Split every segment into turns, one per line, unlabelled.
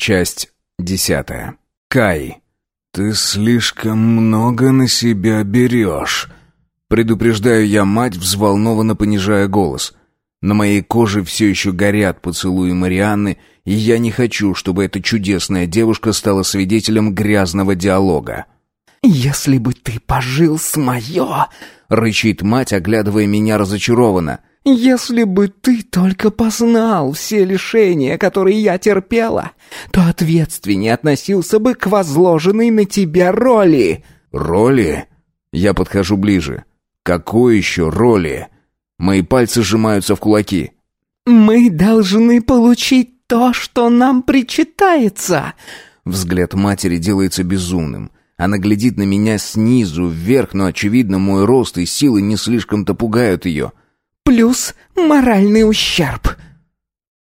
Часть десятая. Кай. «Ты слишком много на себя берешь», — предупреждаю я мать, взволнованно понижая голос. На моей коже все еще горят поцелуи Марианны, и я не хочу, чтобы эта чудесная девушка стала свидетелем грязного диалога.
«Если бы ты пожил с моё...»
— рычит мать, оглядывая меня разочарованно.
«Если бы ты только познал все лишения, которые я терпела, то ответственнее относился бы к возложенной на тебя роли».
«Роли?» Я подхожу ближе. «Какой еще роли?» Мои пальцы сжимаются в кулаки.
«Мы должны получить то, что нам причитается!»
Взгляд матери делается безумным. Она глядит на меня снизу вверх, но, очевидно, мой рост и силы не слишком-то пугают ее.
«Плюс моральный ущерб!»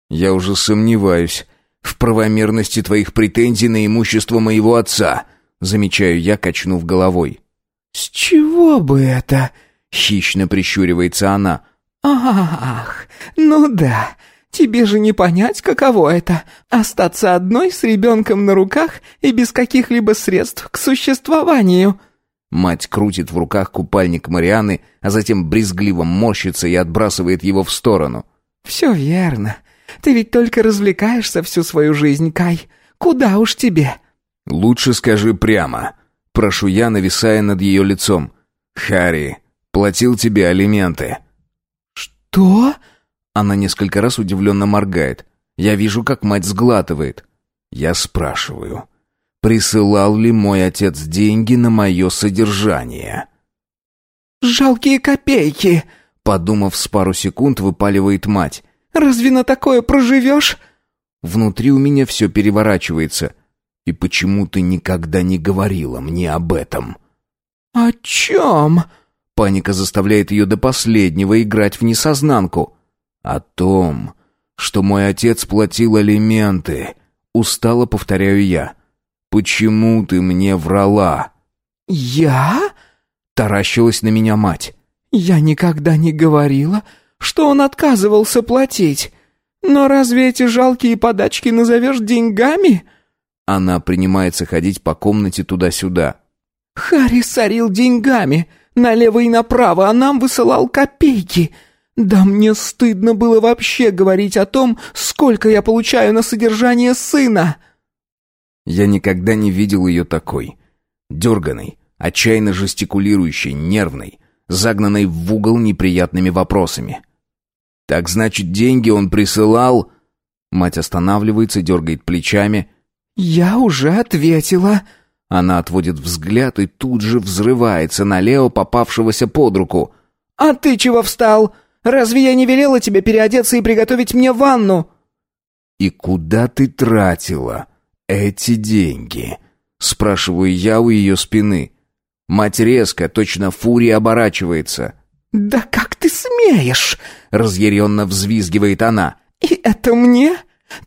Я уже сомневаюсь в правомерности твоих претензий на имущество моего отца, замечаю я, качнув головой.
«С чего бы это?»
Хищно прищуривается она.
«Ах, ну да, тебе же не понять, каково это — остаться одной с ребенком на руках и без каких-либо средств к существованию».
Мать крутит в руках купальник Марианы, а затем брезгливо морщится и отбрасывает его в сторону.
«Все верно. Ты ведь только развлекаешься всю свою жизнь, Кай. Куда уж тебе?»
«Лучше скажи прямо», — прошу я, нависая над ее лицом. «Харри, Платил тебе алименты».
«Что?»
Она несколько раз удивленно моргает. Я вижу, как мать сглатывает. Я спрашиваю, присылал ли мой отец деньги на мое содержание?
«Жалкие копейки!»
Подумав с пару секунд, выпаливает мать.
«Разве на такое проживешь?»
Внутри у меня все переворачивается. И почему ты никогда не говорила мне об этом?
«О чем?»
Паника заставляет ее до последнего играть в несознанку. О том, что мой отец платил алименты. Устало повторяю я. Почему ты мне врала?
Я?
Таращилась на меня мать.
Я никогда не говорила, что он отказывался платить. Но разве эти жалкие подачки назовешь деньгами?
Она принимается ходить по комнате туда-сюда.
Харри сорил деньгами налево и направо, а нам высылал копейки. Да мне стыдно было вообще говорить о том, сколько я получаю на содержание сына.
Я никогда не видел ее такой. Дерганой, отчаянно жестикулирующей, нервной, загнанной в угол неприятными вопросами. «Так значит, деньги он присылал...» Мать останавливается, дергает плечами.
«Я уже ответила»,
она отводит взгляд и тут же взрывается на Лео, попавшегося под руку.
«А ты чего встал? Разве я не велела тебе переодеться и приготовить мне ванну?»
«И куда ты тратила эти деньги?» Спрашиваю я у ее спины. Мать резко, точно фурия оборачивается.
«Да как ты смеешь?»
Разъяренно взвизгивает она.
«И это мне?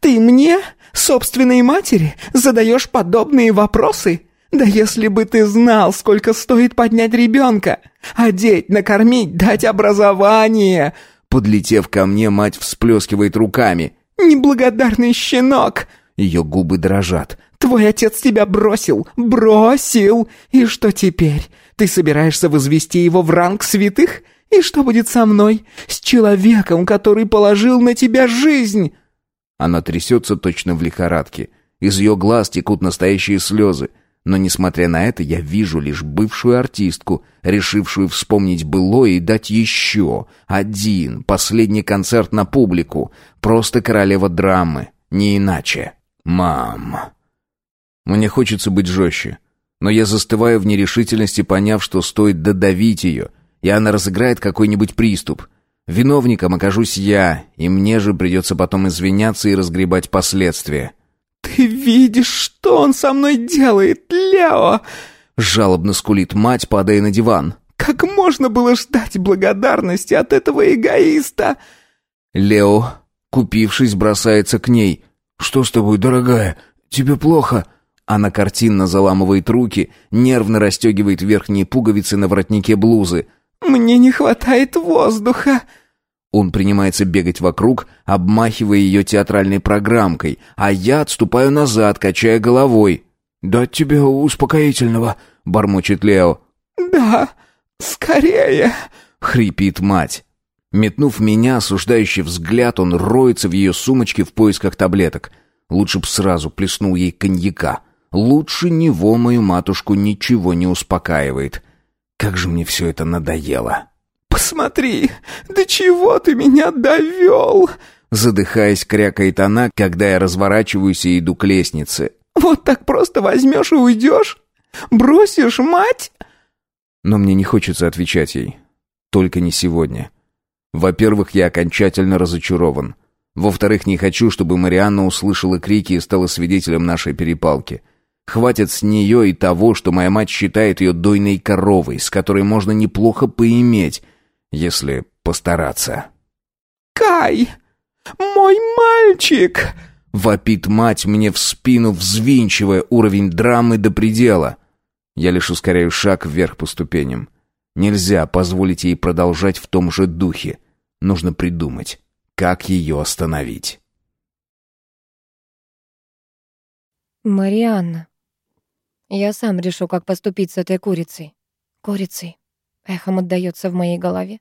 Ты мне, собственной матери, задаешь подобные вопросы? Да если бы ты знал, сколько стоит поднять ребенка! Одеть, накормить, дать образование!»
Подлетев ко мне, мать всплескивает руками.
«Неблагодарный щенок!»
Ее губы дрожат.
«Твой отец тебя бросил! Бросил! И что теперь? Ты собираешься возвести его в ранг святых? И что будет со мной? С человеком, который положил на тебя жизнь?»
Она трясется точно в лихорадке. Из ее глаз текут настоящие слезы. Но, несмотря на это, я вижу лишь бывшую артистку, решившую вспомнить былое и дать еще один последний концерт на публику. Просто королева драмы, не иначе. «Мам...» Мне хочется быть жестче, но я застываю в нерешительности, поняв, что стоит додавить ее, и она разыграет какой-нибудь приступ. Виновником окажусь я, и мне же придется потом извиняться и разгребать последствия.
«Ты видишь, что он со мной делает, Лео?»
Жалобно скулит мать, падая на диван.
«Как можно было ждать благодарности от этого эгоиста?»
Лео, купившись, бросается к ней. «Что с тобой, дорогая? Тебе плохо?» Она картинно заламывает руки, нервно расстегивает верхние пуговицы на воротнике блузы.
«Мне не хватает воздуха!»
Он принимается бегать вокруг, обмахивая ее театральной программкой, а я отступаю назад, качая головой. «Дать тебе успокоительного», — бормочет Лео.
«Да, скорее», —
хрипит мать. Метнув меня, осуждающий взгляд, он роется в ее сумочке в поисках таблеток. Лучше б сразу плеснул ей коньяка. Лучше него мою матушку ничего не успокаивает. Как же мне все это надоело.
«Посмотри, до чего ты меня довел!»
Задыхаясь, крякает она, когда я разворачиваюсь и иду к лестнице.
«Вот так просто возьмешь и уйдешь? Бросишь мать?»
Но мне не хочется отвечать ей. Только не сегодня. Во-первых, я окончательно разочарован. Во-вторых, не хочу, чтобы Марианна услышала крики и стала свидетелем нашей перепалки. Хватит с нее и того, что моя мать считает ее дойной коровой, с которой можно неплохо поиметь, если постараться.
«Кай! Мой мальчик!»
Вопит мать мне в спину, взвинчивая уровень драмы до предела. Я лишь ускоряю шаг вверх по ступеням. Нельзя позволить ей продолжать в том же духе. Нужно придумать, как ее остановить.
Марианна. Я сам решу, как поступить с этой курицей. Курицей. Эхом отдаётся в моей голове.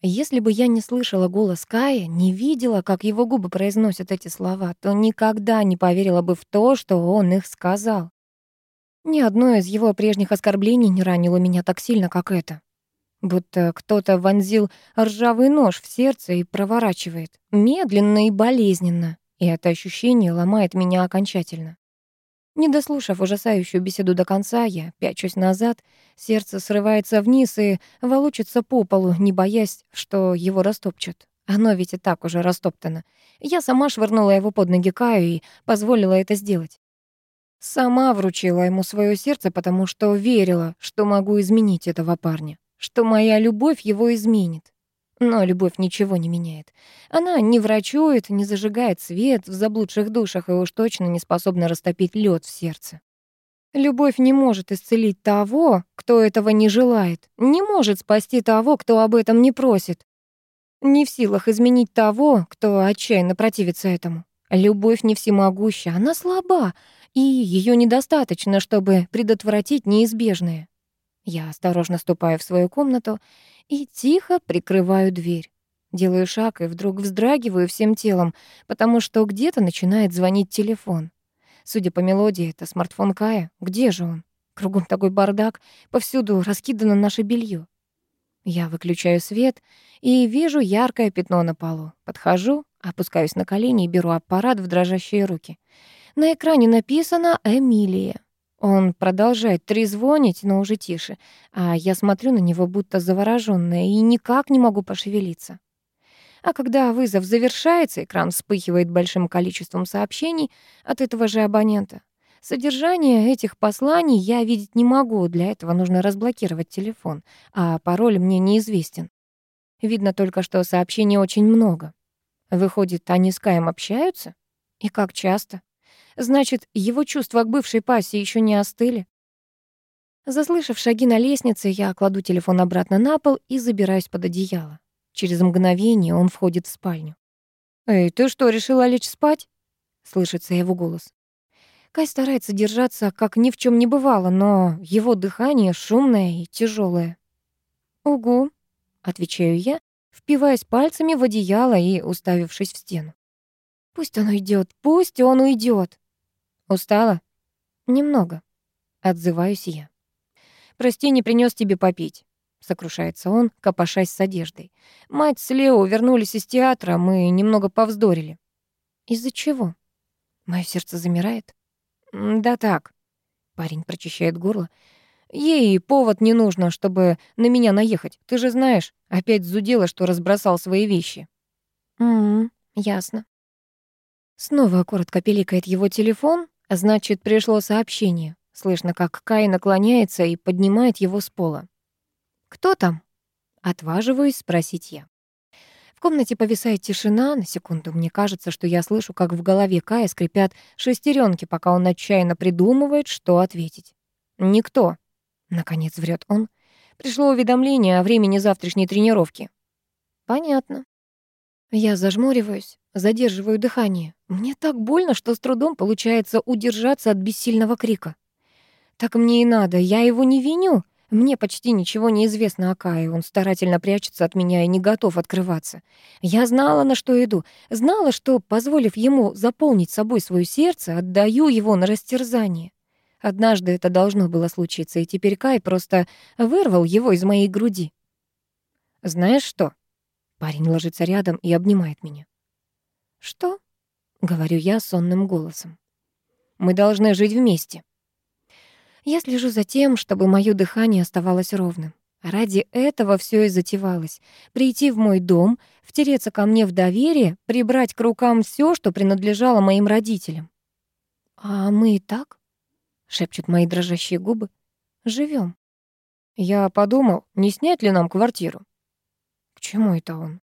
Если бы я не слышала голос Кая, не видела, как его губы произносят эти слова, то никогда не поверила бы в то, что он их сказал. Ни одно из его прежних оскорблений не ранило меня так сильно, как это. Будто кто-то вонзил ржавый нож в сердце и проворачивает. Медленно и болезненно. И это ощущение ломает меня окончательно. Не дослушав ужасающую беседу до конца, я пячусь назад, сердце срывается вниз и волочится по полу, не боясь, что его растопчут. Оно ведь и так уже растоптано. Я сама швырнула его под ноги Каю и позволила это сделать. Сама вручила ему свое сердце, потому что верила, что могу изменить этого парня что моя любовь его изменит. Но любовь ничего не меняет. Она не врачует, не зажигает свет в заблудших душах и уж точно не способна растопить лед в сердце. Любовь не может исцелить того, кто этого не желает, не может спасти того, кто об этом не просит. Не в силах изменить того, кто отчаянно противится этому. Любовь не всемогуща, она слаба, и ее недостаточно, чтобы предотвратить неизбежное. Я осторожно ступаю в свою комнату и тихо прикрываю дверь. Делаю шаг и вдруг вздрагиваю всем телом, потому что где-то начинает звонить телефон. Судя по мелодии, это смартфон Кая. Где же он? Кругом такой бардак, повсюду раскидано наше белье. Я выключаю свет и вижу яркое пятно на полу. Подхожу, опускаюсь на колени и беру аппарат в дрожащие руки. На экране написано «Эмилия». Он продолжает трезвонить, но уже тише, а я смотрю на него будто заворожённая и никак не могу пошевелиться. А когда вызов завершается, экран вспыхивает большим количеством сообщений от этого же абонента. Содержание этих посланий я видеть не могу, для этого нужно разблокировать телефон, а пароль мне неизвестен. Видно только, что сообщений очень много. Выходит, они с Каем общаются? И как часто? Значит, его чувства к бывшей пасе еще не остыли. Заслышав шаги на лестнице, я кладу телефон обратно на пол и забираюсь под одеяло. Через мгновение он входит в спальню. «Эй, ты что, решила лечь спать?» — слышится его голос. Кай старается держаться, как ни в чем не бывало, но его дыхание шумное и тяжелое. «Угу», — отвечаю я, впиваясь пальцами в одеяло и уставившись в стену. «Пусть он уйдет, пусть он уйдет. Устала? Немного. Отзываюсь я. Прости, не принес тебе попить. Сокрушается он, копошась с одеждой. Мать с Лео вернулись из театра, мы немного повздорили. Из-за чего? Мое сердце замирает. Да так. Парень прочищает горло. Ей повод не нужно, чтобы на меня наехать. Ты же знаешь, опять зудела, что разбросал свои вещи. М, ясно. Снова коротко пиликает его телефон, Значит, пришло сообщение. Слышно, как Кай наклоняется и поднимает его с пола. «Кто там?» Отваживаюсь спросить я. В комнате повисает тишина. На секунду мне кажется, что я слышу, как в голове Кая скрипят шестеренки, пока он отчаянно придумывает, что ответить. «Никто», — наконец врет он. «Пришло уведомление о времени завтрашней тренировки». «Понятно». Я зажмуриваюсь, задерживаю дыхание. Мне так больно, что с трудом получается удержаться от бессильного крика. Так мне и надо, я его не виню. Мне почти ничего не известно о Кае, он старательно прячется от меня и не готов открываться. Я знала, на что иду, знала, что, позволив ему заполнить собой свое сердце, отдаю его на растерзание. Однажды это должно было случиться, и теперь Кай просто вырвал его из моей груди. «Знаешь что?» Парень ложится рядом и обнимает меня. «Что?» — говорю я сонным голосом. «Мы должны жить вместе». Я слежу за тем, чтобы моё дыхание оставалось ровным. Ради этого все и затевалось. Прийти в мой дом, втереться ко мне в доверие, прибрать к рукам все, что принадлежало моим родителям. «А мы и так?» — шепчут мои дрожащие губы. «Живем». Я подумал, не снять ли нам квартиру. К чему это он?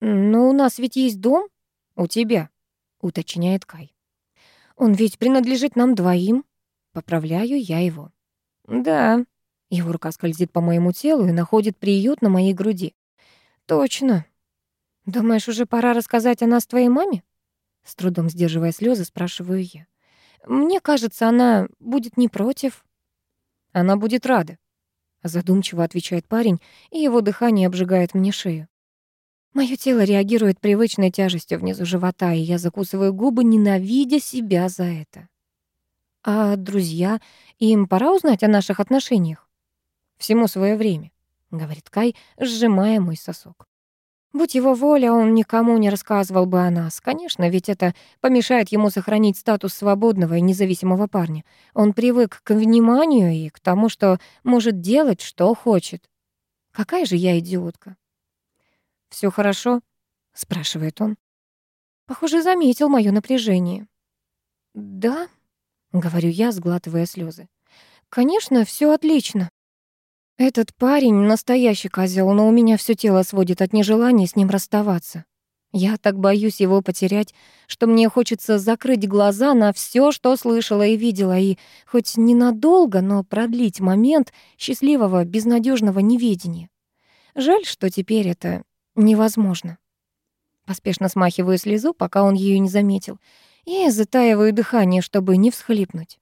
«Ну, у нас ведь есть дом?» «У тебя», — уточняет Кай. «Он ведь принадлежит нам двоим». Поправляю я его. «Да». Его рука скользит по моему телу и находит приют на моей груди. «Точно». «Думаешь, уже пора рассказать о нас твоей маме?» С трудом сдерживая слезы, спрашиваю я. «Мне кажется, она будет не против». «Она будет рада», Задумчиво отвечает парень, и его дыхание обжигает мне шею. Моё тело реагирует привычной тяжестью внизу живота, и я закусываю губы, ненавидя себя за это. А друзья, им пора узнать о наших отношениях? Всему свое время, говорит Кай, сжимая мой сосок. Будь его воля, он никому не рассказывал бы о нас. Конечно, ведь это помешает ему сохранить статус свободного и независимого парня. Он привык к вниманию и к тому, что может делать, что хочет. Какая же я идиотка. Все хорошо?» — спрашивает он. Похоже, заметил моё напряжение. «Да», — говорю я, сглатывая слезы. «Конечно, все отлично». Этот парень — настоящий козел, но у меня все тело сводит от нежелания с ним расставаться. Я так боюсь его потерять, что мне хочется закрыть глаза на все, что слышала и видела, и хоть ненадолго, но продлить момент счастливого, безнадежного неведения. Жаль, что теперь это невозможно. Поспешно смахиваю слезу, пока он ее не заметил, и затаиваю дыхание, чтобы не всхлипнуть.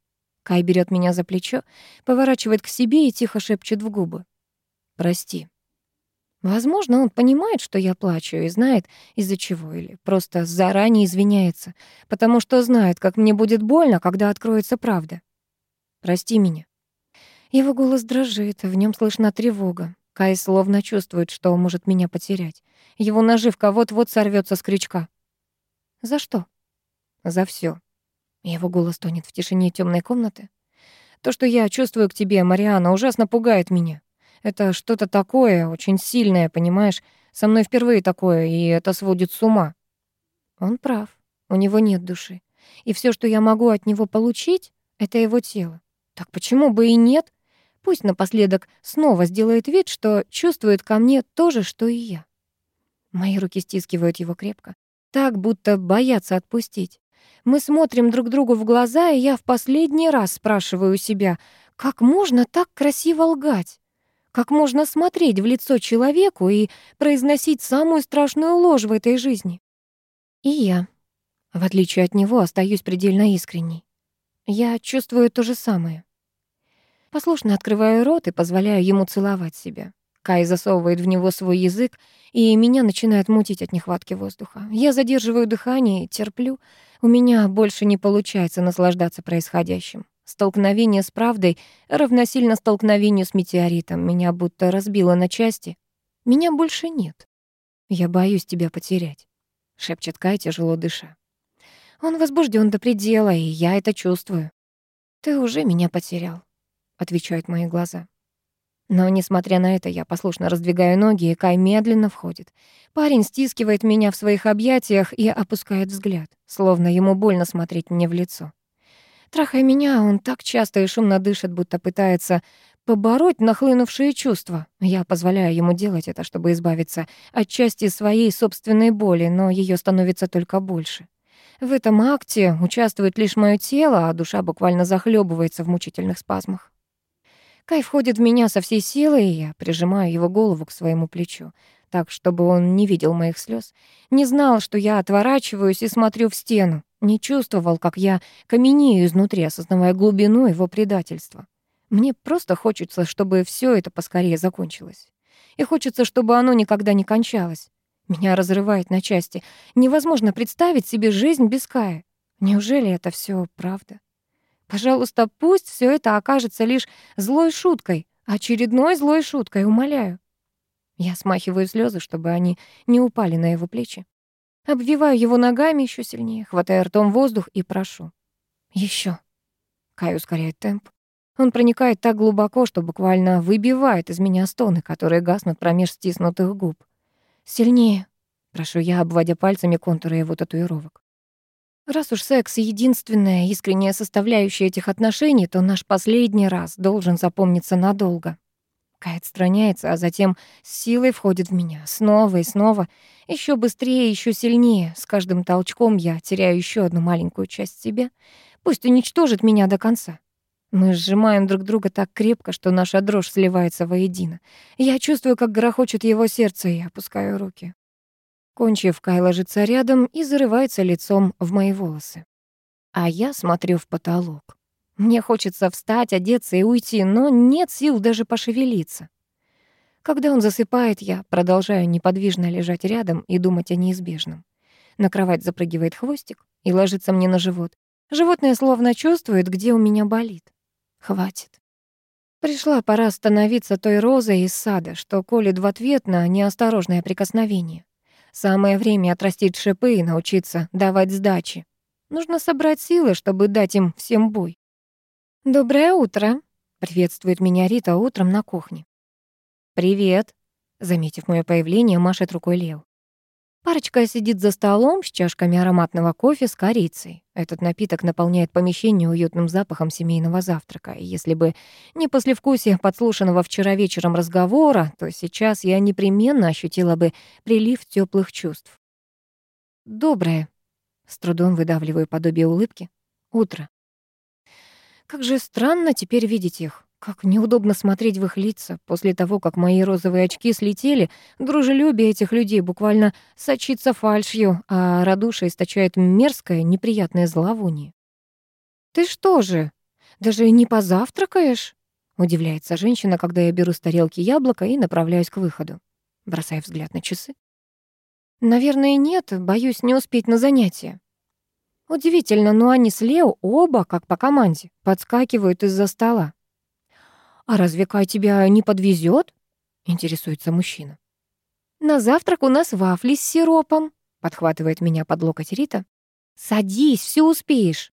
Кай берет меня за плечо, поворачивает к себе и тихо шепчет в губы. «Прости». Возможно, он понимает, что я плачу, и знает, из-за чего, или просто заранее извиняется, потому что знает, как мне будет больно, когда откроется правда. «Прости меня». Его голос дрожит, в нем слышна тревога. Кай словно чувствует, что может меня потерять. Его наживка вот-вот сорвется с крючка. «За что?» «За все. Его голос тонет в тишине темной комнаты. То, что я чувствую к тебе, Мариана, ужасно пугает меня. Это что-то такое, очень сильное, понимаешь? Со мной впервые такое, и это сводит с ума. Он прав. У него нет души. И все, что я могу от него получить, это его тело. Так почему бы и нет? Пусть напоследок снова сделает вид, что чувствует ко мне то же, что и я. Мои руки стискивают его крепко, так, будто боятся отпустить. Мы смотрим друг другу в глаза, и я в последний раз спрашиваю себя, как можно так красиво лгать? Как можно смотреть в лицо человеку и произносить самую страшную ложь в этой жизни? И я, в отличие от него, остаюсь предельно искренней. Я чувствую то же самое. Послушно открываю рот и позволяю ему целовать себя. Кай засовывает в него свой язык, и меня начинает мутить от нехватки воздуха. Я задерживаю дыхание и терплю. У меня больше не получается наслаждаться происходящим. Столкновение с правдой равносильно столкновению с метеоритом. Меня будто разбило на части. Меня больше нет. Я боюсь тебя потерять, шепчет Кай, тяжело дыша. Он возбужден до предела, и я это чувствую. Ты уже меня потерял, отвечают мои глаза. Но, несмотря на это, я послушно раздвигаю ноги, и Кай медленно входит. Парень стискивает меня в своих объятиях и опускает взгляд, словно ему больно смотреть мне в лицо. Трахая меня, он так часто и шумно дышит, будто пытается побороть нахлынувшие чувства. Я позволяю ему делать это, чтобы избавиться от части своей собственной боли, но ее становится только больше. В этом акте участвует лишь мое тело, а душа буквально захлебывается в мучительных спазмах. Кай входит в меня со всей силой, и я прижимаю его голову к своему плечу. так, чтобы он не видел моих слез, не знал, что я отворачиваюсь и смотрю в стену, не чувствовал, как я каменею изнутри, осознавая глубину его предательства. Мне просто хочется, чтобы все это поскорее закончилось. И хочется, чтобы оно никогда не кончалось. Меня разрывает на части. Невозможно представить себе жизнь без Кая. Неужели это все правда? Пожалуйста, пусть все это окажется лишь злой шуткой, очередной злой шуткой, умоляю. Я смахиваю слезы, чтобы они не упали на его плечи. Обвиваю его ногами еще сильнее, хватая ртом воздух и прошу. Еще. Кай ускоряет темп. Он проникает так глубоко, что буквально выбивает из меня стоны, которые гаснут промеж стиснутых губ. «Сильнее», — прошу я, обводя пальцами контуры его татуировок. Раз уж секс — единственная искренняя составляющая этих отношений, то наш последний раз должен запомниться надолго. Кай отстраняется, а затем с силой входит в меня. Снова и снова. еще быстрее, еще сильнее. С каждым толчком я теряю еще одну маленькую часть себя. Пусть уничтожит меня до конца. Мы сжимаем друг друга так крепко, что наша дрожь сливается воедино. Я чувствую, как грохочет его сердце, и опускаю руки. Кончив, Кай ложится рядом и зарывается лицом в мои волосы. А я смотрю в потолок. Мне хочется встать, одеться и уйти, но нет сил даже пошевелиться. Когда он засыпает, я продолжаю неподвижно лежать рядом и думать о неизбежном. На кровать запрыгивает хвостик и ложится мне на живот. Животное словно чувствует, где у меня болит. Хватит. Пришла пора становиться той розой из сада, что колет в ответ на неосторожное прикосновение. Самое время отрастить шипы и научиться давать сдачи. Нужно собрать силы, чтобы дать им всем бой. «Доброе утро», — приветствует меня Рита утром на кухне. «Привет», — заметив мое появление, машет рукой Лео. Парочка сидит за столом с чашками ароматного кофе с корицей. Этот напиток наполняет помещение уютным запахом семейного завтрака. И если бы не послевкусие подслушанного вчера вечером разговора, то сейчас я непременно ощутила бы прилив теплых чувств. «Доброе», — с трудом выдавливаю подобие улыбки, — «утро». Как же странно теперь видеть их. Как неудобно смотреть в их лица. После того, как мои розовые очки слетели, дружелюбие этих людей буквально сочится фальшью, а радушие источает мерзкое, неприятное зловоние. «Ты что же, даже не позавтракаешь?» Удивляется женщина, когда я беру с тарелки яблоко и направляюсь к выходу. Бросая взгляд на часы. «Наверное, нет, боюсь не успеть на занятия». Удивительно, но они с Лео оба, как по команде, подскакивают из-за стола. «А разве Кай тебя не подвезет? интересуется мужчина. «На завтрак у нас вафли с сиропом», — подхватывает меня под локоть Рита. «Садись, все успеешь».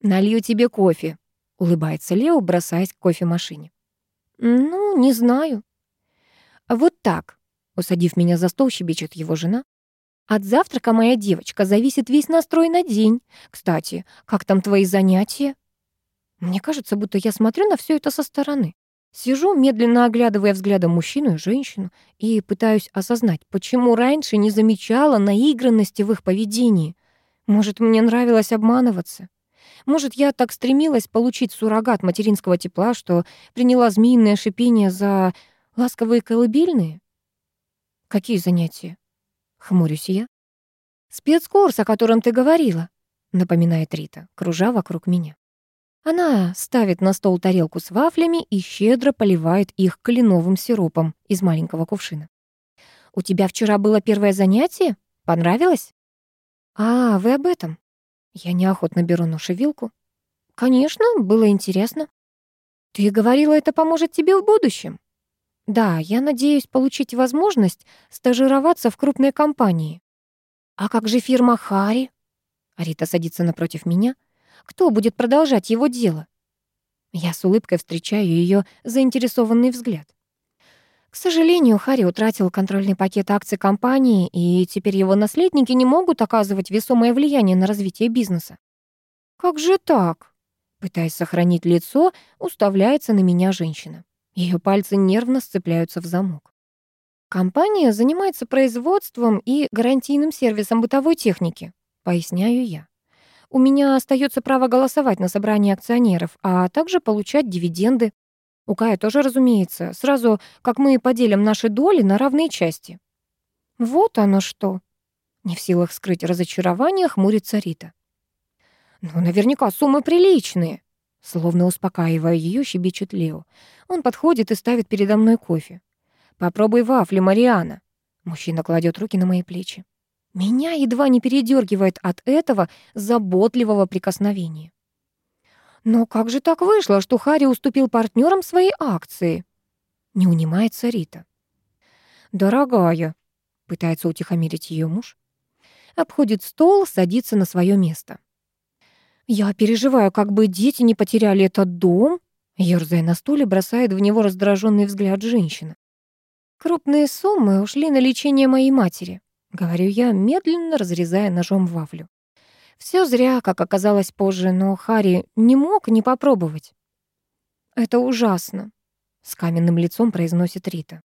«Налью тебе кофе», — улыбается Лео, бросаясь к кофемашине. «Ну, не знаю». «Вот так», — усадив меня за стол, щебечет его жена. «От завтрака, моя девочка, зависит весь настрой на день. Кстати, как там твои занятия?» Мне кажется, будто я смотрю на все это со стороны. Сижу, медленно оглядывая взглядом мужчину и женщину, и пытаюсь осознать, почему раньше не замечала наигранности в их поведении. Может, мне нравилось обманываться? Может, я так стремилась получить суррогат материнского тепла, что приняла змеиное шипение за ласковые колыбельные? Какие занятия? Хмурюсь я. Спецкурс, о котором ты говорила, напоминает Рита, кружа вокруг меня. Она ставит на стол тарелку с вафлями и щедро поливает их кленовым сиропом из маленького кувшина. «У тебя вчера было первое занятие? Понравилось?» «А, вы об этом?» Я неохотно беру нож и вилку. «Конечно, было интересно». «Ты говорила, это поможет тебе в будущем?» «Да, я надеюсь получить возможность стажироваться в крупной компании». «А как же фирма Хари?» Рита садится напротив меня — кто будет продолжать его дело? Я с улыбкой встречаю ее заинтересованный взгляд. К сожалению, Харри утратил контрольный пакет акций компании, и теперь его наследники не могут оказывать весомое влияние на развитие бизнеса. «Как же так?» Пытаясь сохранить лицо, уставляется на меня женщина. Ее пальцы нервно сцепляются в замок. Компания занимается производством и гарантийным сервисом бытовой техники, поясняю я у меня остается право голосовать на собрании акционеров, а также получать дивиденды. У Кая тоже, разумеется, сразу как мы поделим наши доли на равные части. Вот оно что. Не в силах скрыть разочарование, хмурится Рита. Ну, наверняка суммы приличные. Словно успокаивая ее, щебечет Лео. Он подходит и ставит передо мной кофе. «Попробуй вафли, Мариана». Мужчина кладет руки на мои плечи. Меня едва не передергивает от этого заботливого прикосновения. Но как же так вышло, что Харри уступил партнерам свои акции? Не унимается Рита. Дорогая, пытается утихомирить ее муж. Обходит стол, садится на свое место. Я переживаю, как бы дети не потеряли этот дом, Ёрзая на стуле, бросает в него раздраженный взгляд женщина. Крупные суммы ушли на лечение моей матери, говорю я, медленно разрезая ножом вафлю. Все зря, как оказалось позже, но Хари не мог не попробовать. «Это ужасно», — с каменным лицом произносит Рита.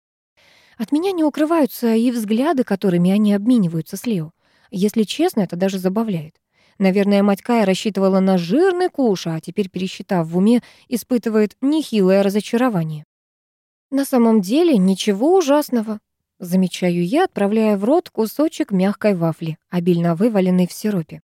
От меня не укрываются и взгляды, которыми они обмениваются с Лео. Если честно, это даже забавляет. Наверное, мать Кая рассчитывала на жирный куш, а теперь, пересчитав в уме, испытывает нехилое разочарование. На самом деле ничего ужасного. Замечаю я, отправляя в рот кусочек мягкой вафли, обильно вываленный в сиропе.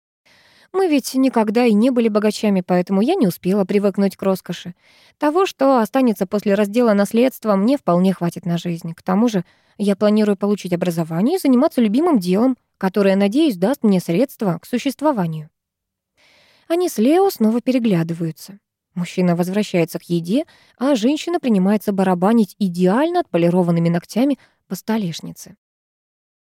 Мы ведь никогда и не были богачами, поэтому я не успела привыкнуть к роскоши. Того, что останется после раздела наследства, мне вполне хватит на жизнь. К тому же я планирую получить образование и заниматься любимым делом, которое, надеюсь, даст мне средства к существованию. Они с Лео снова переглядываются. Мужчина возвращается к еде, а женщина принимается барабанить идеально отполированными ногтями по столешнице.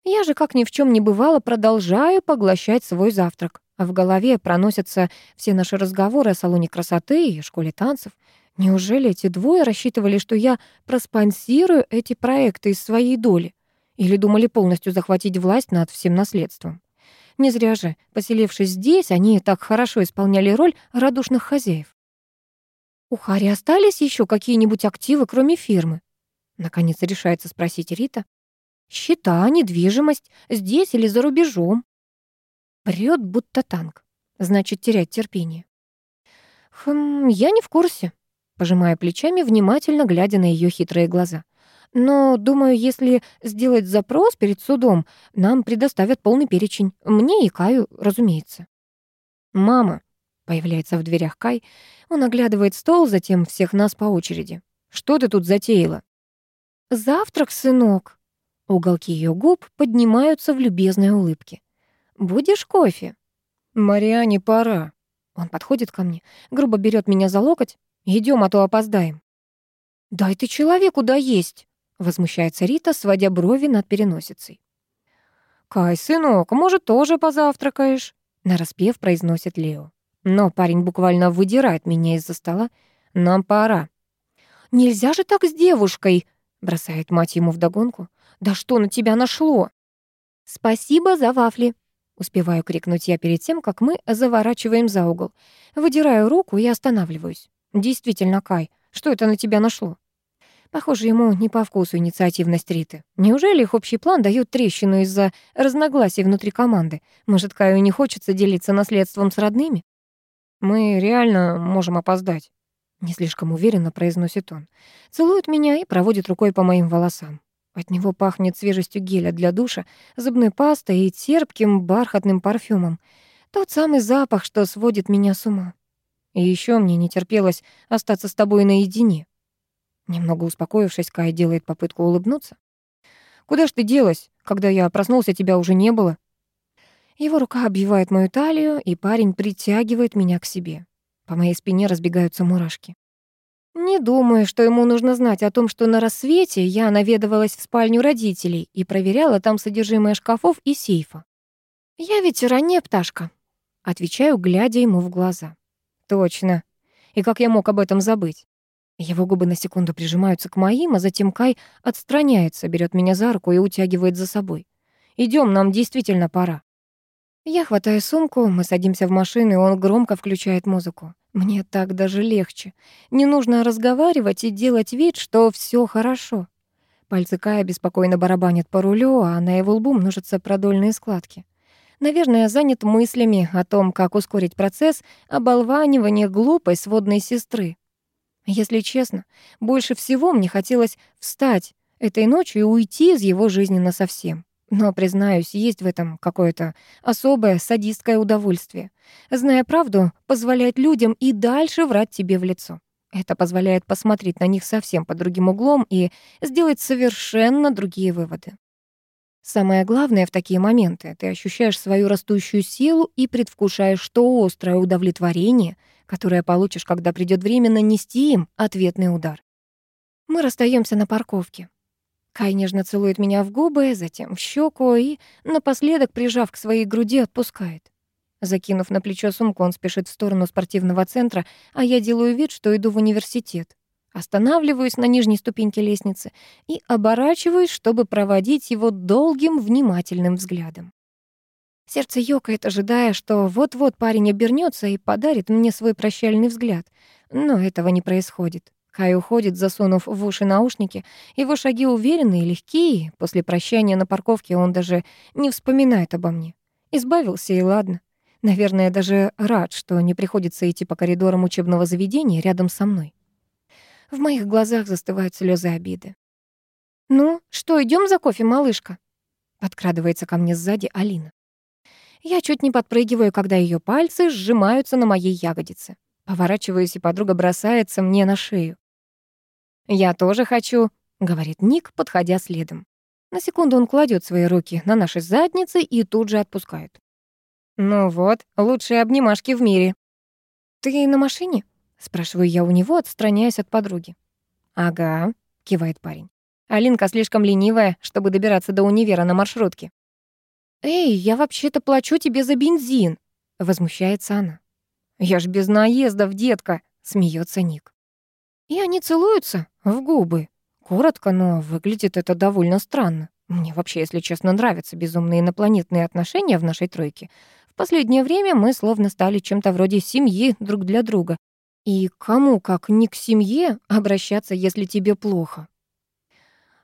Я же, как ни в чем не бывало, продолжаю поглощать свой завтрак. А в голове проносятся все наши разговоры о салоне красоты и школе танцев. Неужели эти двое рассчитывали, что я проспонсирую эти проекты из своей доли? Или думали полностью захватить власть над всем наследством? Не зря же, поселившись здесь, они так хорошо исполняли роль радушных хозяев. «У Хари остались еще какие-нибудь активы, кроме фирмы?» Наконец решается спросить Рита. «Счета, недвижимость, здесь или за рубежом?» Прёт, будто танк. Значит, терять терпение. Хм, я не в курсе. Пожимая плечами, внимательно глядя на ее хитрые глаза. Но, думаю, если сделать запрос перед судом, нам предоставят полный перечень. Мне и Каю, разумеется. «Мама», — появляется в дверях Кай, он оглядывает стол, затем всех нас по очереди. «Что ты тут затеяла?» «Завтрак, сынок». Уголки ее губ поднимаются в любезной улыбке. Будешь кофе?» «Мариане пора». Он подходит ко мне, грубо берет меня за локоть. Идем, а то опоздаем». «Дай ты человеку доесть», — возмущается Рита, сводя брови над переносицей. «Кай, сынок, может, тоже позавтракаешь?» — нараспев произносит Лео. Но парень буквально выдирает меня из-за стола. «Нам пора». «Нельзя же так с девушкой!» — бросает мать ему вдогонку. «Да что на тебя нашло?» «Спасибо за вафли», Успеваю крикнуть я перед тем, как мы заворачиваем за угол. Выдираю руку и останавливаюсь. Действительно, Кай, что это на тебя нашло? Похоже, ему не по вкусу инициативность Риты. Неужели их общий план дает трещину из-за разногласий внутри команды? Может, Каю не хочется делиться наследством с родными? Мы реально можем опоздать. Не слишком уверенно произносит он. Целует меня и проводит рукой по моим волосам. От него пахнет свежестью геля для душа, зубной пастой и терпким бархатным парфюмом. Тот самый запах, что сводит меня с ума. И еще мне не терпелось остаться с тобой наедине. Немного успокоившись, Кай делает попытку улыбнуться. «Куда ж ты делась? Когда я проснулся, тебя уже не было». Его рука обвивает мою талию, и парень притягивает меня к себе. По моей спине разбегаются мурашки. Не думаю, что ему нужно знать о том, что на рассвете я наведывалась в спальню родителей и проверяла там содержимое шкафов и сейфа. «Я ведь ранняя пташка», — отвечаю, глядя ему в глаза. «Точно. И как я мог об этом забыть?» Его губы на секунду прижимаются к моим, а затем Кай отстраняется, берет меня за руку и утягивает за собой. Идем, нам действительно пора». Я хватаю сумку, мы садимся в машину, и он громко включает музыку. Мне так даже легче. Не нужно разговаривать и делать вид, что все хорошо. Пальцы Кая беспокойно барабанят по рулю, а на его лбу множатся продольные складки. Наверное, занят мыслями о том, как ускорить процесс оболванивания глупой сводной сестры. Если честно, больше всего мне хотелось встать этой ночью и уйти из его жизни насовсем. Но, признаюсь, есть в этом какое-то особое садистское удовольствие. Зная правду, позволять людям и дальше врать тебе в лицо. Это позволяет посмотреть на них совсем под другим углом и сделать совершенно другие выводы. Самое главное в такие моменты — ты ощущаешь свою растущую силу и предвкушаешь то острое удовлетворение, которое получишь, когда придет время нанести им ответный удар. Мы расстаемся на парковке. Кай нежно целует меня в губы, затем в щеку и, напоследок, прижав к своей груди, отпускает. Закинув на плечо сумку, он спешит в сторону спортивного центра, а я делаю вид, что иду в университет. Останавливаюсь на нижней ступеньке лестницы и оборачиваюсь, чтобы проводить его долгим, внимательным взглядом. Сердце ёкает, ожидая, что вот-вот парень обернется и подарит мне свой прощальный взгляд. Но этого не происходит. Кай уходит, засунув в уши наушники. Его шаги уверенные легкие. После прощания на парковке он даже не вспоминает обо мне. Избавился, и ладно. Наверное, даже рад, что не приходится идти по коридорам учебного заведения рядом со мной. В моих глазах застывают слезы обиды. «Ну, что, идем за кофе, малышка?» Подкрадывается ко мне сзади Алина. Я чуть не подпрыгиваю, когда ее пальцы сжимаются на моей ягодице. Поворачиваюсь, и подруга бросается мне на шею. «Я тоже хочу», — говорит Ник, подходя следом. На секунду он кладет свои руки на наши задницы и тут же отпускает. «Ну вот, лучшие обнимашки в мире». «Ты на машине?» — спрашиваю я у него, отстраняясь от подруги. «Ага», — кивает парень. «Алинка слишком ленивая, чтобы добираться до универа на маршрутке». «Эй, я вообще-то плачу тебе за бензин», — возмущается она. «Я ж без наездов, детка», — смеется Ник. И они целуются в губы. Коротко, но выглядит это довольно странно. Мне вообще, если честно, нравятся безумные инопланетные отношения в нашей тройке. В последнее время мы словно стали чем-то вроде семьи друг для друга. И кому, как не к семье, обращаться, если тебе плохо?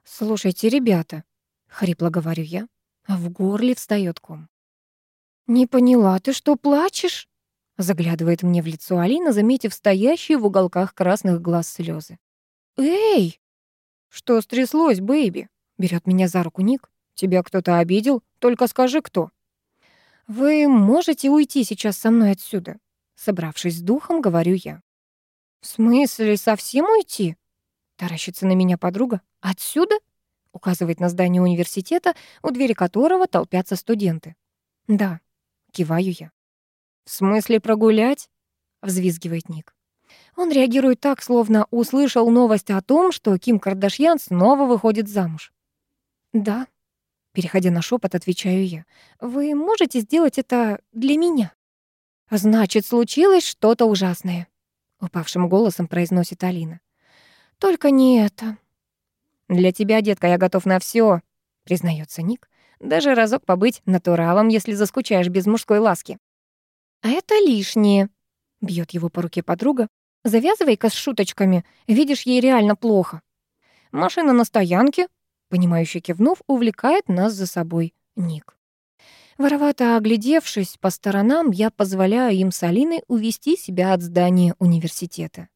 «Слушайте, ребята», — хрипло говорю я, в горле встаёт ком. «Не поняла, ты что, плачешь?» Заглядывает мне в лицо Алина, заметив стоящие в уголках красных глаз слезы. «Эй!» «Что стряслось, бэйби?» Берет меня за руку Ник. «Тебя кто-то обидел? Только скажи, кто». «Вы можете уйти сейчас со мной отсюда?» Собравшись с духом, говорю я. «В смысле, совсем уйти?» Таращится на меня подруга. «Отсюда?» Указывает на здание университета, у двери которого толпятся студенты. «Да», киваю я. «В смысле прогулять?» — взвизгивает Ник. Он реагирует так, словно услышал новость о том, что Ким Кардашьян снова выходит замуж. «Да», — переходя на шепот, отвечаю я, «вы можете сделать это для меня?» «Значит, случилось что-то ужасное», — упавшим голосом произносит Алина. «Только не это». «Для тебя, детка, я готов на все, признается Ник. «Даже разок побыть натуралом, если заскучаешь без мужской ласки». «А это лишнее», — бьет его по руке подруга. «Завязывай-ка с шуточками, видишь, ей реально плохо». «Машина на стоянке», — понимающе кивнув, увлекает нас за собой Ник. Воровато оглядевшись по сторонам, я позволяю им с Алиной увести себя от здания университета.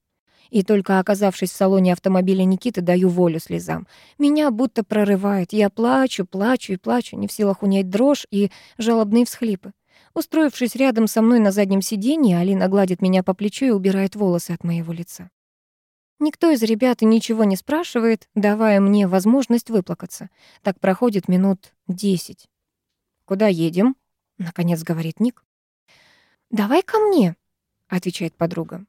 И только оказавшись в салоне автомобиля Никиты, даю волю слезам. Меня будто прорывает. Я плачу, плачу и плачу, не в силах унять дрожь и жалобные всхлипы. Устроившись рядом со мной на заднем сиденье, Алина гладит меня по плечу и убирает волосы от моего лица. Никто из ребят ничего не спрашивает, давая мне возможность выплакаться. Так проходит минут десять. «Куда едем?» — наконец говорит Ник. «Давай ко мне», — отвечает подруга.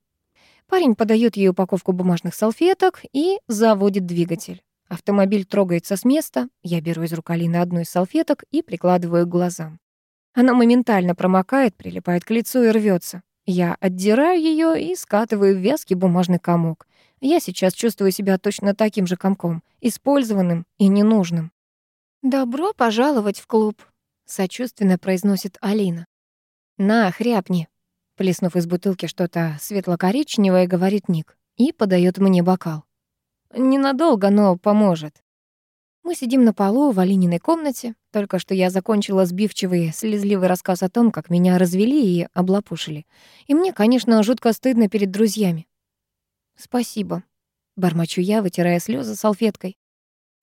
Парень подает ей упаковку бумажных салфеток и заводит двигатель. Автомобиль трогается с места, я беру из рук Алины одну из салфеток и прикладываю к глазам. Она моментально промокает, прилипает к лицу и рвется. Я отдираю ее и скатываю в вязкий бумажный комок. Я сейчас чувствую себя точно таким же комком, использованным и ненужным. «Добро пожаловать в клуб», — сочувственно произносит Алина. «На, хряпни», — плеснув из бутылки что-то светло-коричневое, говорит Ник и подает мне бокал. «Ненадолго, но поможет». Мы сидим на полу в Алининой комнате. Только что я закончила сбивчивый, слезливый рассказ о том, как меня развели и облапушили. И мне, конечно, жутко стыдно перед друзьями. «Спасибо», — бормочу я, вытирая слезы салфеткой.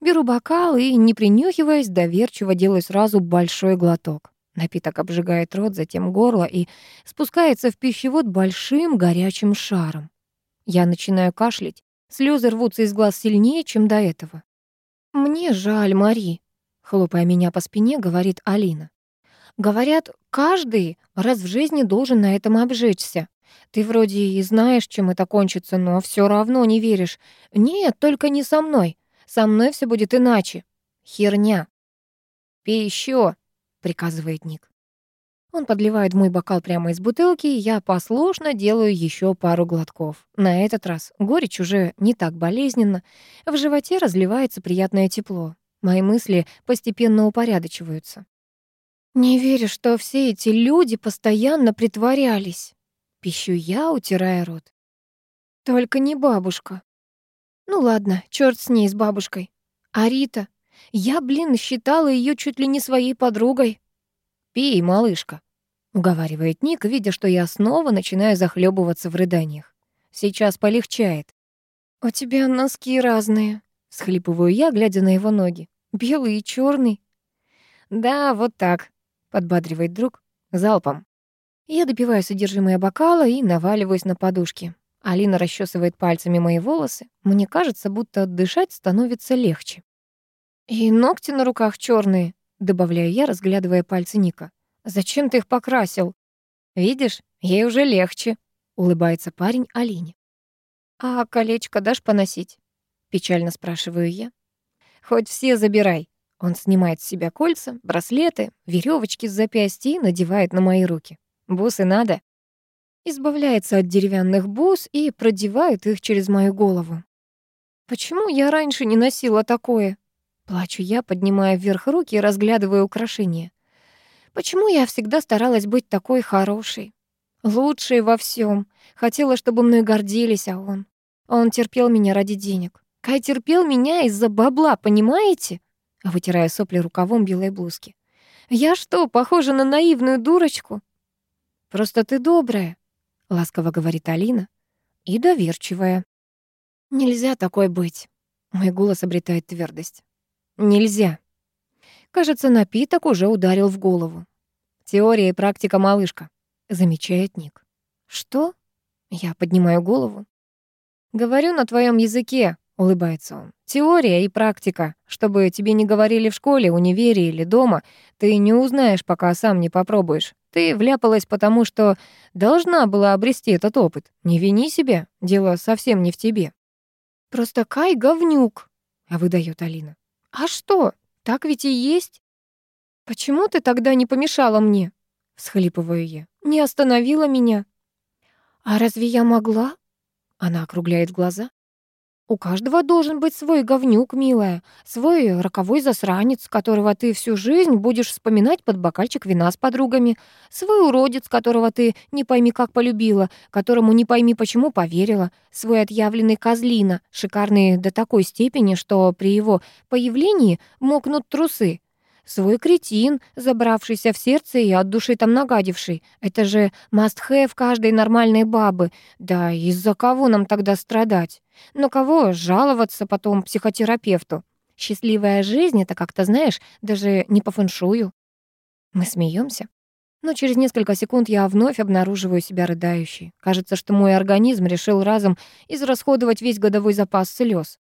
Беру бокал и, не принюхиваясь, доверчиво делаю сразу большой глоток. Напиток обжигает рот, затем горло и спускается в пищевод большим горячим шаром. Я начинаю кашлять, слезы рвутся из глаз сильнее, чем до этого. «Мне жаль, Мари», — хлопая меня по спине, говорит Алина. «Говорят, каждый раз в жизни должен на этом обжечься. Ты вроде и знаешь, чем это кончится, но все равно не веришь. Нет, только не со мной. Со мной все будет иначе. Херня. Пей еще, приказывает Ник. Он подливает в мой бокал прямо из бутылки, и я послушно делаю еще пару глотков. На этот раз горечь уже не так болезненна. В животе разливается приятное тепло. Мои мысли постепенно упорядочиваются. Не верю, что все эти люди постоянно притворялись. Пищу я, утирая рот. Только не бабушка. Ну ладно, черт с ней, с бабушкой. А Рита? Я, блин, считала ее чуть ли не своей подругой. «Пей, малышка», — уговаривает Ник, видя, что я снова начинаю захлебываться в рыданиях. «Сейчас полегчает». «У тебя носки разные», — схлипываю я, глядя на его ноги. «Белый и черный. «Да, вот так», — подбадривает друг. «Залпом». Я допиваю содержимое бокала и наваливаюсь на подушки. Алина расчесывает пальцами мои волосы. Мне кажется, будто дышать становится легче. «И ногти на руках черные, добавляю я, разглядывая пальцы Ника. «Зачем ты их покрасил?» «Видишь, ей уже легче», — улыбается парень Алине. «А колечко дашь поносить?» — печально спрашиваю я. «Хоть все забирай». Он снимает с себя кольца, браслеты, веревочки с запястья и надевает на мои руки. Бусы надо. Избавляется от деревянных бус и продевает их через мою голову. Почему я раньше не носила такое? Плачу я, поднимая вверх руки и разглядывая украшения. Почему я всегда старалась быть такой хорошей? Лучшей во всем. Хотела, чтобы мной гордились, а он... Он терпел меня ради денег. Кай терпел меня из-за бабла, понимаете? Вытирая сопли рукавом белой блузки. Я что, похожа на наивную дурочку? Просто ты добрая, ласково говорит Алина, и доверчивая. Нельзя такой быть. Мой голос обретает твердость. Нельзя. Кажется, напиток уже ударил в голову. Теория и практика, малышка, замечает Ник. Что? Я поднимаю голову. Говорю на твоем языке, улыбается он. Теория и практика. Чтобы тебе не говорили в школе, универе или дома, ты не узнаешь, пока сам не попробуешь. Ты вляпалась потому, что должна была обрести этот опыт. Не вини себя, дело совсем не в тебе. Просто Кай говнюк, выдает Алина. А что? Так ведь и есть. Почему ты тогда не помешала мне? всхлипываю я. Не остановила меня. А разве я могла? Она округляет глаза. У каждого должен быть свой говнюк, милая, свой роковой засранец, которого ты всю жизнь будешь вспоминать под бокальчик вина с подругами, свой уродец, которого ты не пойми как полюбила, которому не пойми почему поверила, свой отъявленный козлина, шикарный до такой степени, что при его появлении мокнут трусы, Свой кретин, забравшийся в сердце и от души там нагадивший. Это же must-have каждой нормальной бабы. Да из-за кого нам тогда страдать? На кого жаловаться потом психотерапевту? Счастливая жизнь — это как-то, знаешь, даже не по фэншую. Мы смеемся. Но через несколько секунд я вновь обнаруживаю себя рыдающей. Кажется, что мой организм решил разом израсходовать весь годовой запас слез.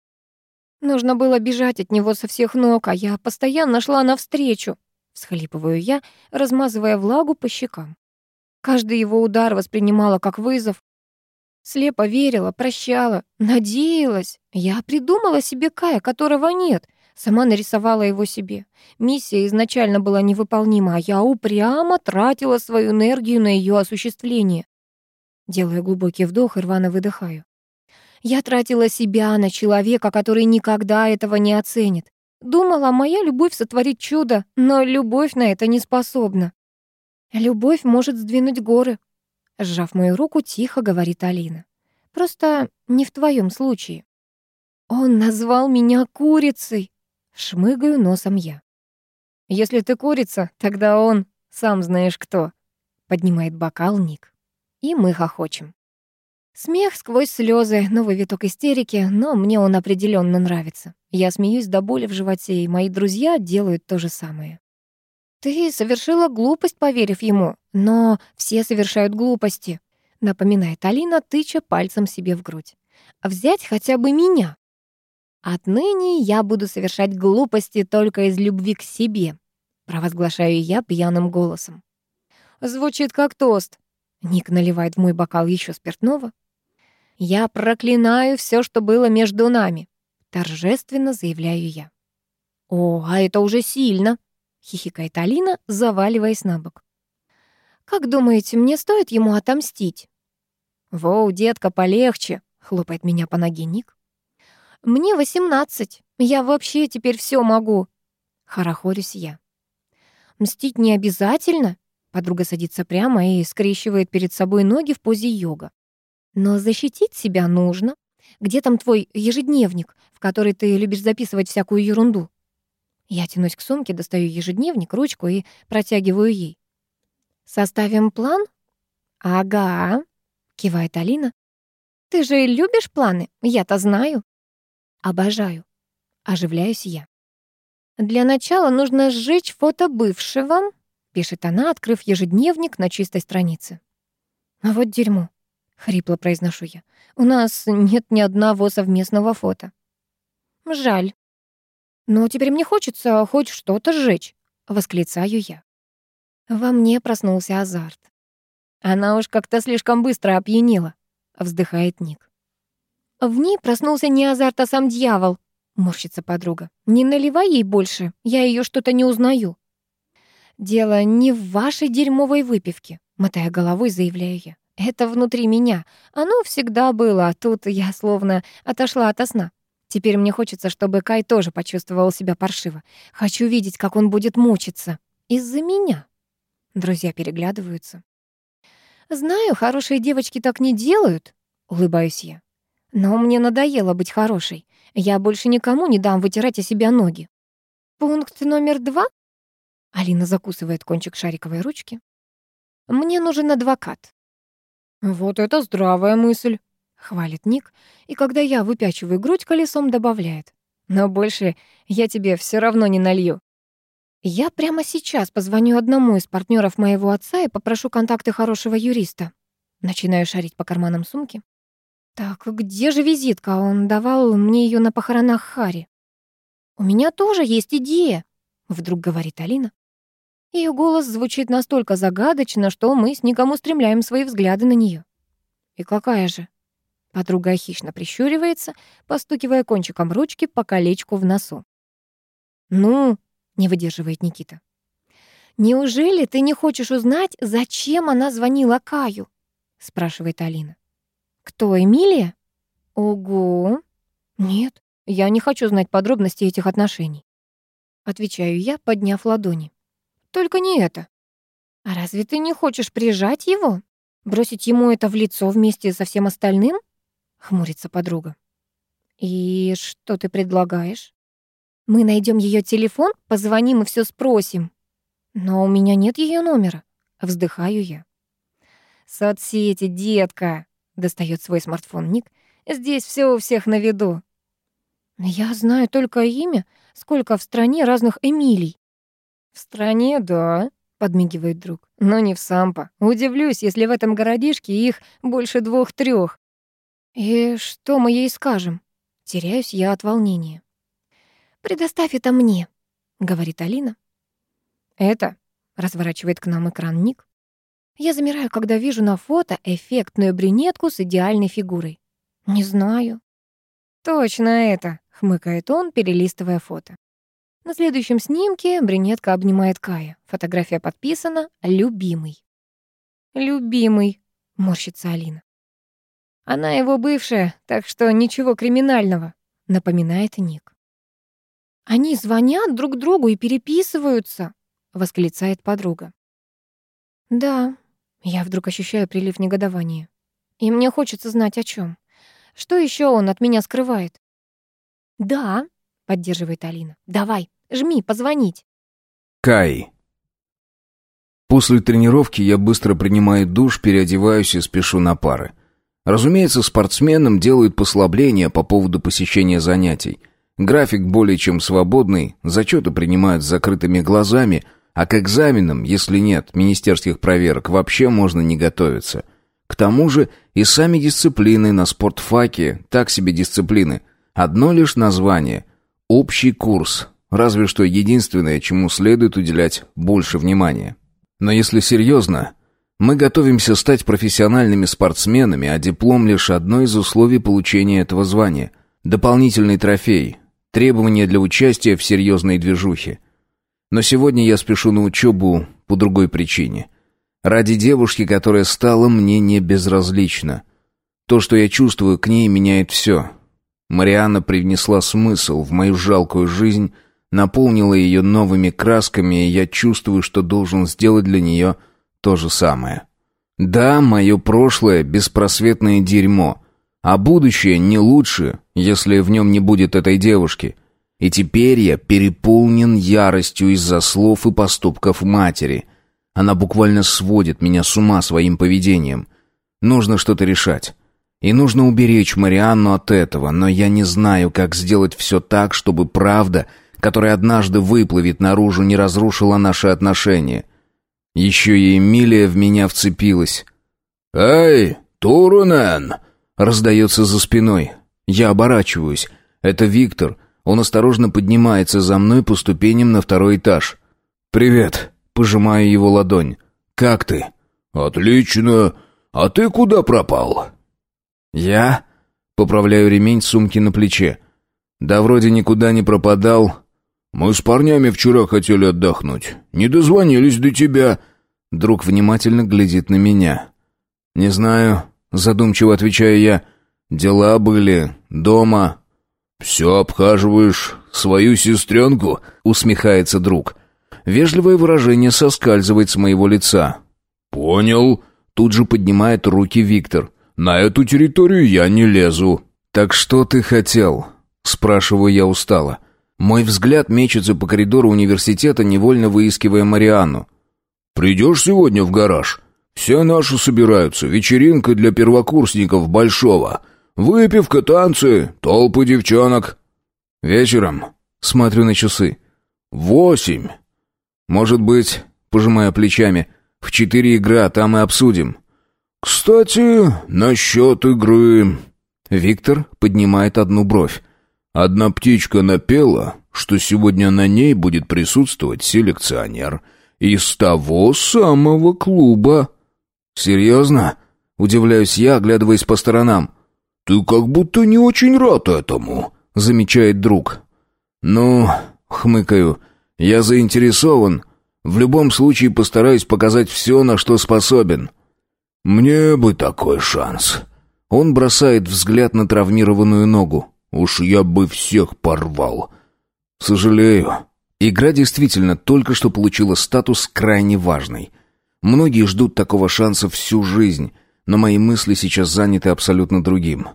Нужно было бежать от него со всех ног, а я постоянно шла навстречу. Всхлипываю я, размазывая влагу по щекам. Каждый его удар воспринимала как вызов. Слепо верила, прощала, надеялась. Я придумала себе Кая, которого нет. Сама нарисовала его себе. Миссия изначально была невыполнима, а я упрямо тратила свою энергию на ее осуществление. Делаю глубокий вдох и рвано выдыхаю. Я тратила себя на человека, который никогда этого не оценит. Думала, моя любовь сотворит чудо, но любовь на это не способна. Любовь может сдвинуть горы. Сжав мою руку, тихо говорит Алина. Просто не в твоем случае. Он назвал меня курицей. Шмыгаю носом я. Если ты курица, тогда он сам знаешь кто. Поднимает бокал Ник. И мы хохочем. Смех сквозь слезы, новый виток истерики, но мне он определенно нравится. Я смеюсь до боли в животе, и мои друзья делают то же самое. «Ты совершила глупость, поверив ему, но все совершают глупости», напоминает Алина, тыча пальцем себе в грудь. «Взять хотя бы меня». «Отныне я буду совершать глупости только из любви к себе», провозглашаю я пьяным голосом. Звучит как тост. Ник наливает в мой бокал еще спиртного. «Я проклинаю все, что было между нами», — торжественно заявляю я. «О, а это уже сильно», — хихикает Алина, заваливаясь на бок. «Как думаете, мне стоит ему отомстить?» «Воу, детка, полегче», — хлопает меня по ноге Ник. «Мне восемнадцать. Я вообще теперь все могу», — хорохорюсь я. «Мстить не обязательно», — подруга садится прямо и скрещивает перед собой ноги в позе йога. Но защитить себя нужно. Где там твой ежедневник, в который ты любишь записывать всякую ерунду? Я тянусь к сумке, достаю ежедневник, ручку и протягиваю ей. «Составим план?» «Ага», — кивает Алина. «Ты же любишь планы? Я-то знаю». «Обожаю». Оживляюсь я. «Для начала нужно сжечь фото бывшего», — пишет она, открыв ежедневник на чистой странице. «А вот дерьмо. — хрипло произношу я. «У нас нет ни одного совместного фото». «Жаль. Но теперь мне хочется хоть что-то сжечь», — восклицаю я. Во мне проснулся азарт. Она уж как-то слишком быстро опьянела, вздыхает Ник. В ней проснулся не азарт, а сам дьявол, морщится подруга. Не наливай ей больше, я ее что-то не узнаю. Дело не в вашей дерьмовой выпивке, мотая головой, заявляю я. Это внутри меня. Оно всегда было, а тут я словно отошла от сна. Теперь мне хочется, чтобы Кай тоже почувствовал себя паршиво. Хочу видеть, как он будет мучиться. Из-за меня. Друзья переглядываются. «Знаю, хорошие девочки так не делают», — улыбаюсь я. «Но мне надоело быть хорошей. Я больше никому не дам вытирать о себя ноги». «Пункт номер два?» Алина закусывает кончик шариковой ручки. «Мне нужен адвокат. «Вот это здравая мысль», — хвалит Ник, и когда я выпячиваю грудь, колесом добавляет. «Но больше я тебе все равно не налью». Я прямо сейчас позвоню одному из партнеров моего отца и попрошу контакты хорошего юриста. Начинаю шарить по карманам сумки. Так, где же визитка? Он давал мне ее на похоронах Хари. У меня тоже есть идея, вдруг говорит Алина. Ее голос звучит настолько загадочно, что мы с Ником устремляем свои взгляды на нее. «И какая же?» Подруга хищно прищуривается, постукивая кончиком ручки по колечку в носу. «Ну?» — не выдерживает Никита. «Неужели ты не хочешь узнать, зачем она звонила Каю?» — спрашивает Алина. «Кто, Эмилия?» «Ого!» «Нет, я не хочу знать подробности этих отношений». Отвечаю я, подняв ладони. Только не это. А разве ты не хочешь прижать его? Бросить ему это в лицо вместе со всем остальным? Хмурится подруга. И что ты предлагаешь? Мы найдем ее телефон, позвоним и все спросим. Но у меня нет ее номера. Вздыхаю я. Соцсети, детка, достает свой смартфон Ник. Здесь все у всех на виду. Я знаю только имя, сколько в стране разных Эмилий. «В стране, да», — подмигивает друг, — «но не в Сампо. Удивлюсь, если в этом городишке их больше двух-трёх». «И что мы ей скажем?» Теряюсь я от волнения. «Предоставь это мне», — говорит Алина. «Это?» — разворачивает к нам экран Ник. Я замираю, когда вижу на фото эффектную брюнетку с идеальной фигурой. «Не знаю». «Точно это», — хмыкает он, перелистывая фото. На следующем снимке брюнетка обнимает Кая. Фотография подписана «Любимый». «Любимый», — морщится Алина. «Она его бывшая, так что ничего криминального», — напоминает Ник. «Они звонят друг другу и переписываются», — восклицает подруга. «Да», — я вдруг ощущаю прилив негодования. «И мне хочется знать, о чем. Что еще он от меня скрывает?» «Да», — поддерживает Алина. «Давай, Жми, позвонить.
Кай. После тренировки я быстро принимаю душ, переодеваюсь и спешу на пары. Разумеется, спортсменам делают послабления по поводу посещения занятий. График более чем свободный, зачеты принимают с закрытыми глазами, а к экзаменам, если нет министерских проверок, вообще можно не готовиться. К тому же и сами дисциплины на спортфаке так себе дисциплины. Одно лишь название – общий курс, разве что единственное, чему следует уделять больше внимания. Но если серьезно, мы готовимся стать профессиональными спортсменами, а диплом лишь одно из условий получения этого звания. Дополнительный трофей, требования для участия в серьезной движухе. Но сегодня я спешу на учебу по другой причине. Ради девушки, которая стала мне не безразлична. То, что я чувствую к ней, меняет все. Марианна привнесла смысл в мою жалкую жизнь, наполнила ее новыми красками, и я чувствую, что должен сделать для нее то же самое. Да, мое прошлое — беспросветное дерьмо, а будущее не лучше, если в нем не будет этой девушки. И теперь я переполнен яростью из-за слов и поступков матери. Она буквально сводит меня с ума своим поведением. Нужно что-то решать. И нужно уберечь Марианну от этого, но я не знаю, как сделать все так, чтобы правда, которая однажды выплывет наружу, не разрушила наши отношения. Еще и Эмилия в меня вцепилась. «Эй, Турунен!» — раздается за спиной. Я оборачиваюсь. Это Виктор. Он осторожно поднимается за мной по ступеням на второй этаж. «Привет!» — пожимаю его ладонь. «Как ты?» «Отлично! А ты куда пропал?» «Я?» — поправляю ремень сумки на плече. «Да вроде никуда не пропадал». «Мы с парнями вчера хотели отдохнуть. Не дозвонились до тебя». Друг внимательно глядит на меня. «Не знаю», — задумчиво отвечаю я. «Дела были. Дома». «Все обхаживаешь свою сестренку?» — усмехается друг. Вежливое выражение соскальзывает с моего лица. «Понял». Тут же поднимает руки Виктор. «На эту территорию я не лезу». «Так что ты хотел?» — спрашиваю я устало. Мой взгляд мечется по коридору университета, невольно выискивая Марианну. «Придешь сегодня в гараж? Все наши собираются. Вечеринка для первокурсников Большого. Выпивка, танцы, толпы девчонок». «Вечером?» Смотрю на часы. «Восемь». «Может быть...» Пожимая плечами. «В четыре игра, там и обсудим». «Кстати, насчет игры...» Виктор поднимает одну бровь. «Одна птичка напела, что сегодня на ней будет присутствовать селекционер». Из того самого клуба. Серьезно? Удивляюсь я, оглядываясь по сторонам. Ты как будто не очень рад этому, замечает друг. Ну, хмыкаю. Я заинтересован. В любом случае постараюсь показать все, на что способен. Мне бы такой шанс. Он бросает взгляд на травмированную ногу. Уж я бы всех порвал. Сожалею. Игра действительно только что получила статус крайне важной. Многие ждут такого шанса всю жизнь, но мои мысли сейчас заняты абсолютно другим.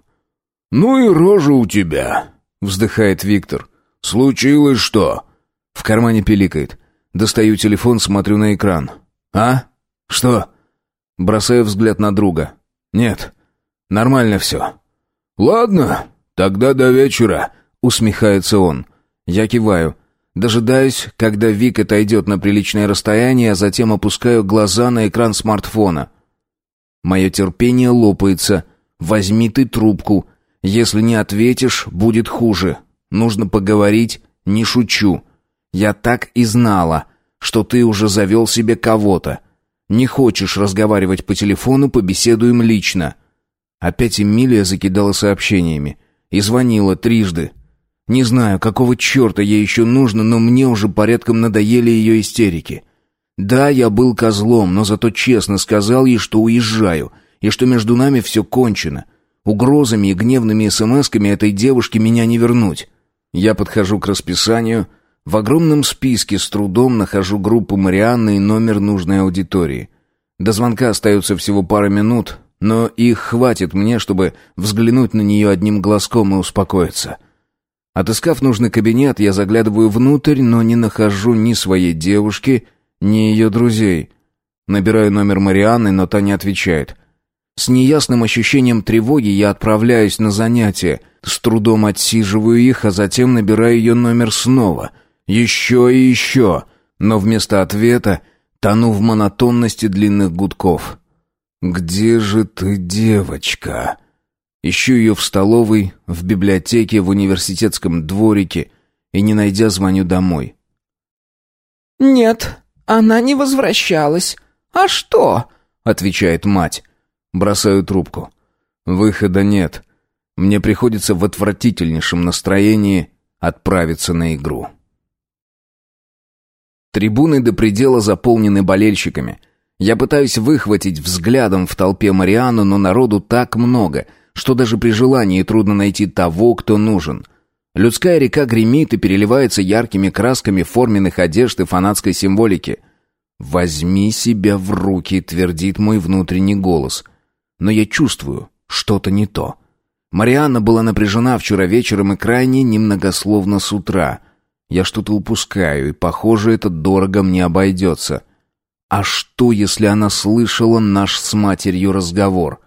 «Ну и рожа у тебя», — вздыхает Виктор. «Случилось что?» В кармане пиликает. Достаю телефон, смотрю на экран. «А? Что?» Бросаю взгляд на друга. «Нет, нормально все». «Ладно, тогда до вечера», — усмехается он. Я киваю. Дожидаюсь, когда Вик отойдет на приличное расстояние, а затем опускаю глаза на экран смартфона. Мое терпение лопается. Возьми ты трубку. Если не ответишь, будет хуже. Нужно поговорить, не шучу. Я так и знала, что ты уже завел себе кого-то. Не хочешь разговаривать по телефону, побеседуем лично. Опять Эмилия закидала сообщениями. И звонила трижды. Не знаю, какого черта ей еще нужно, но мне уже порядком надоели ее истерики. Да, я был козлом, но зато честно сказал ей, что уезжаю, и что между нами все кончено. Угрозами и гневными смс-ками этой девушке меня не вернуть. Я подхожу к расписанию. В огромном списке с трудом нахожу группу Марианны и номер нужной аудитории. До звонка остается всего пара минут, но их хватит мне, чтобы взглянуть на нее одним глазком и успокоиться. — Отыскав нужный кабинет, я заглядываю внутрь, но не нахожу ни своей девушки, ни ее друзей. Набираю номер Марианны, но та не отвечает. С неясным ощущением тревоги я отправляюсь на занятия. С трудом отсиживаю их, а затем набираю ее номер снова. Еще и еще. Но вместо ответа тону в монотонности длинных гудков. «Где же ты, девочка?» Ищу ее в столовой, в библиотеке, в университетском дворике и, не найдя, звоню домой.
«Нет, она не возвращалась. А что?» — отвечает мать.
Бросаю трубку. Выхода нет. Мне приходится в отвратительнейшем настроении отправиться на игру. Трибуны до предела заполнены болельщиками. Я пытаюсь выхватить взглядом в толпе Мариану, но народу так много, что даже при желании трудно найти того, кто нужен. Людская река гремит и переливается яркими красками форменных одежд и фанатской символики. «Возьми себя в руки», — твердит мой внутренний голос. Но я чувствую, что-то не то. Марианна была напряжена вчера вечером и крайне немногословно с утра. Я что-то упускаю, и, похоже, это дорого мне обойдется. А что, если она слышала наш с матерью разговор?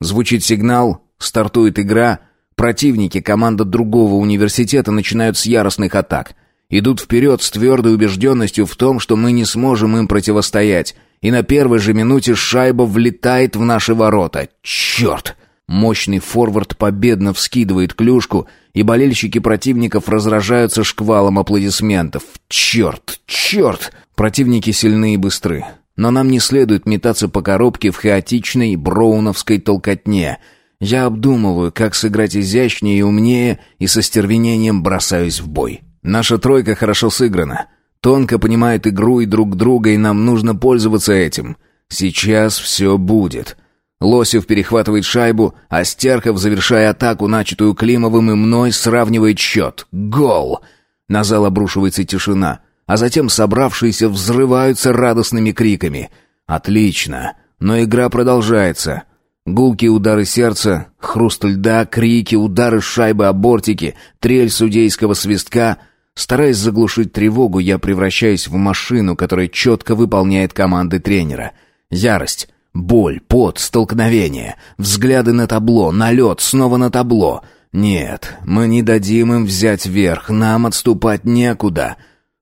Звучит сигнал, стартует игра, противники, команда другого университета начинают с яростных атак. Идут вперед с твердой убежденностью в том, что мы не сможем им противостоять. И на первой же минуте шайба влетает в наши ворота. Черт! Мощный форвард победно вскидывает клюшку, и болельщики противников разражаются шквалом аплодисментов. Черт! Черт! Противники сильны и быстры. Но нам не следует метаться по коробке в хаотичной броуновской толкотне. Я обдумываю, как сыграть изящнее и умнее, и со стервенением бросаюсь в бой. Наша тройка хорошо сыграна. Тонко понимает игру и друг друга, и нам нужно пользоваться этим. Сейчас все будет. Лосев перехватывает шайбу, а Стерхов, завершая атаку, начатую Климовым и мной, сравнивает счет. Гол! На зал обрушивается тишина, а затем собравшиеся взрываются радостными криками. Отлично! Но игра продолжается. Гулкие удары сердца, хруст льда, крики, удары шайбы о бортики, трель судейского свистка — Стараясь заглушить тревогу, я превращаюсь в машину, которая четко выполняет команды тренера. Ярость, боль, пот, столкновение, взгляды на табло, налет, снова на табло. Нет, мы не дадим им взять верх, нам отступать некуда.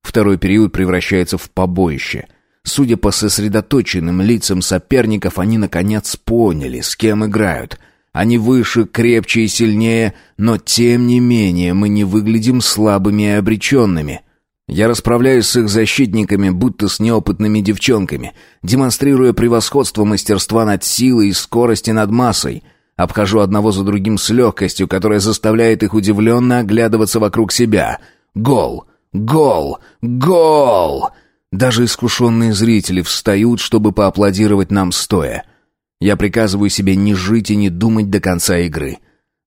Второй период превращается в побоище. Судя по сосредоточенным лицам соперников, они наконец поняли, с кем играют — они выше, крепче и сильнее, но тем не менее мы не выглядим слабыми и обреченными. Я расправляюсь с их защитниками, будто с неопытными девчонками, демонстрируя превосходство мастерства над силой и скорости над массой. Обхожу одного за другим с легкостью, которая заставляет их удивленно оглядываться вокруг себя. Гол! Гол! Гол! Даже искушенные зрители встают, чтобы поаплодировать нам стоя. Я приказываю себе не жить и не думать до конца игры.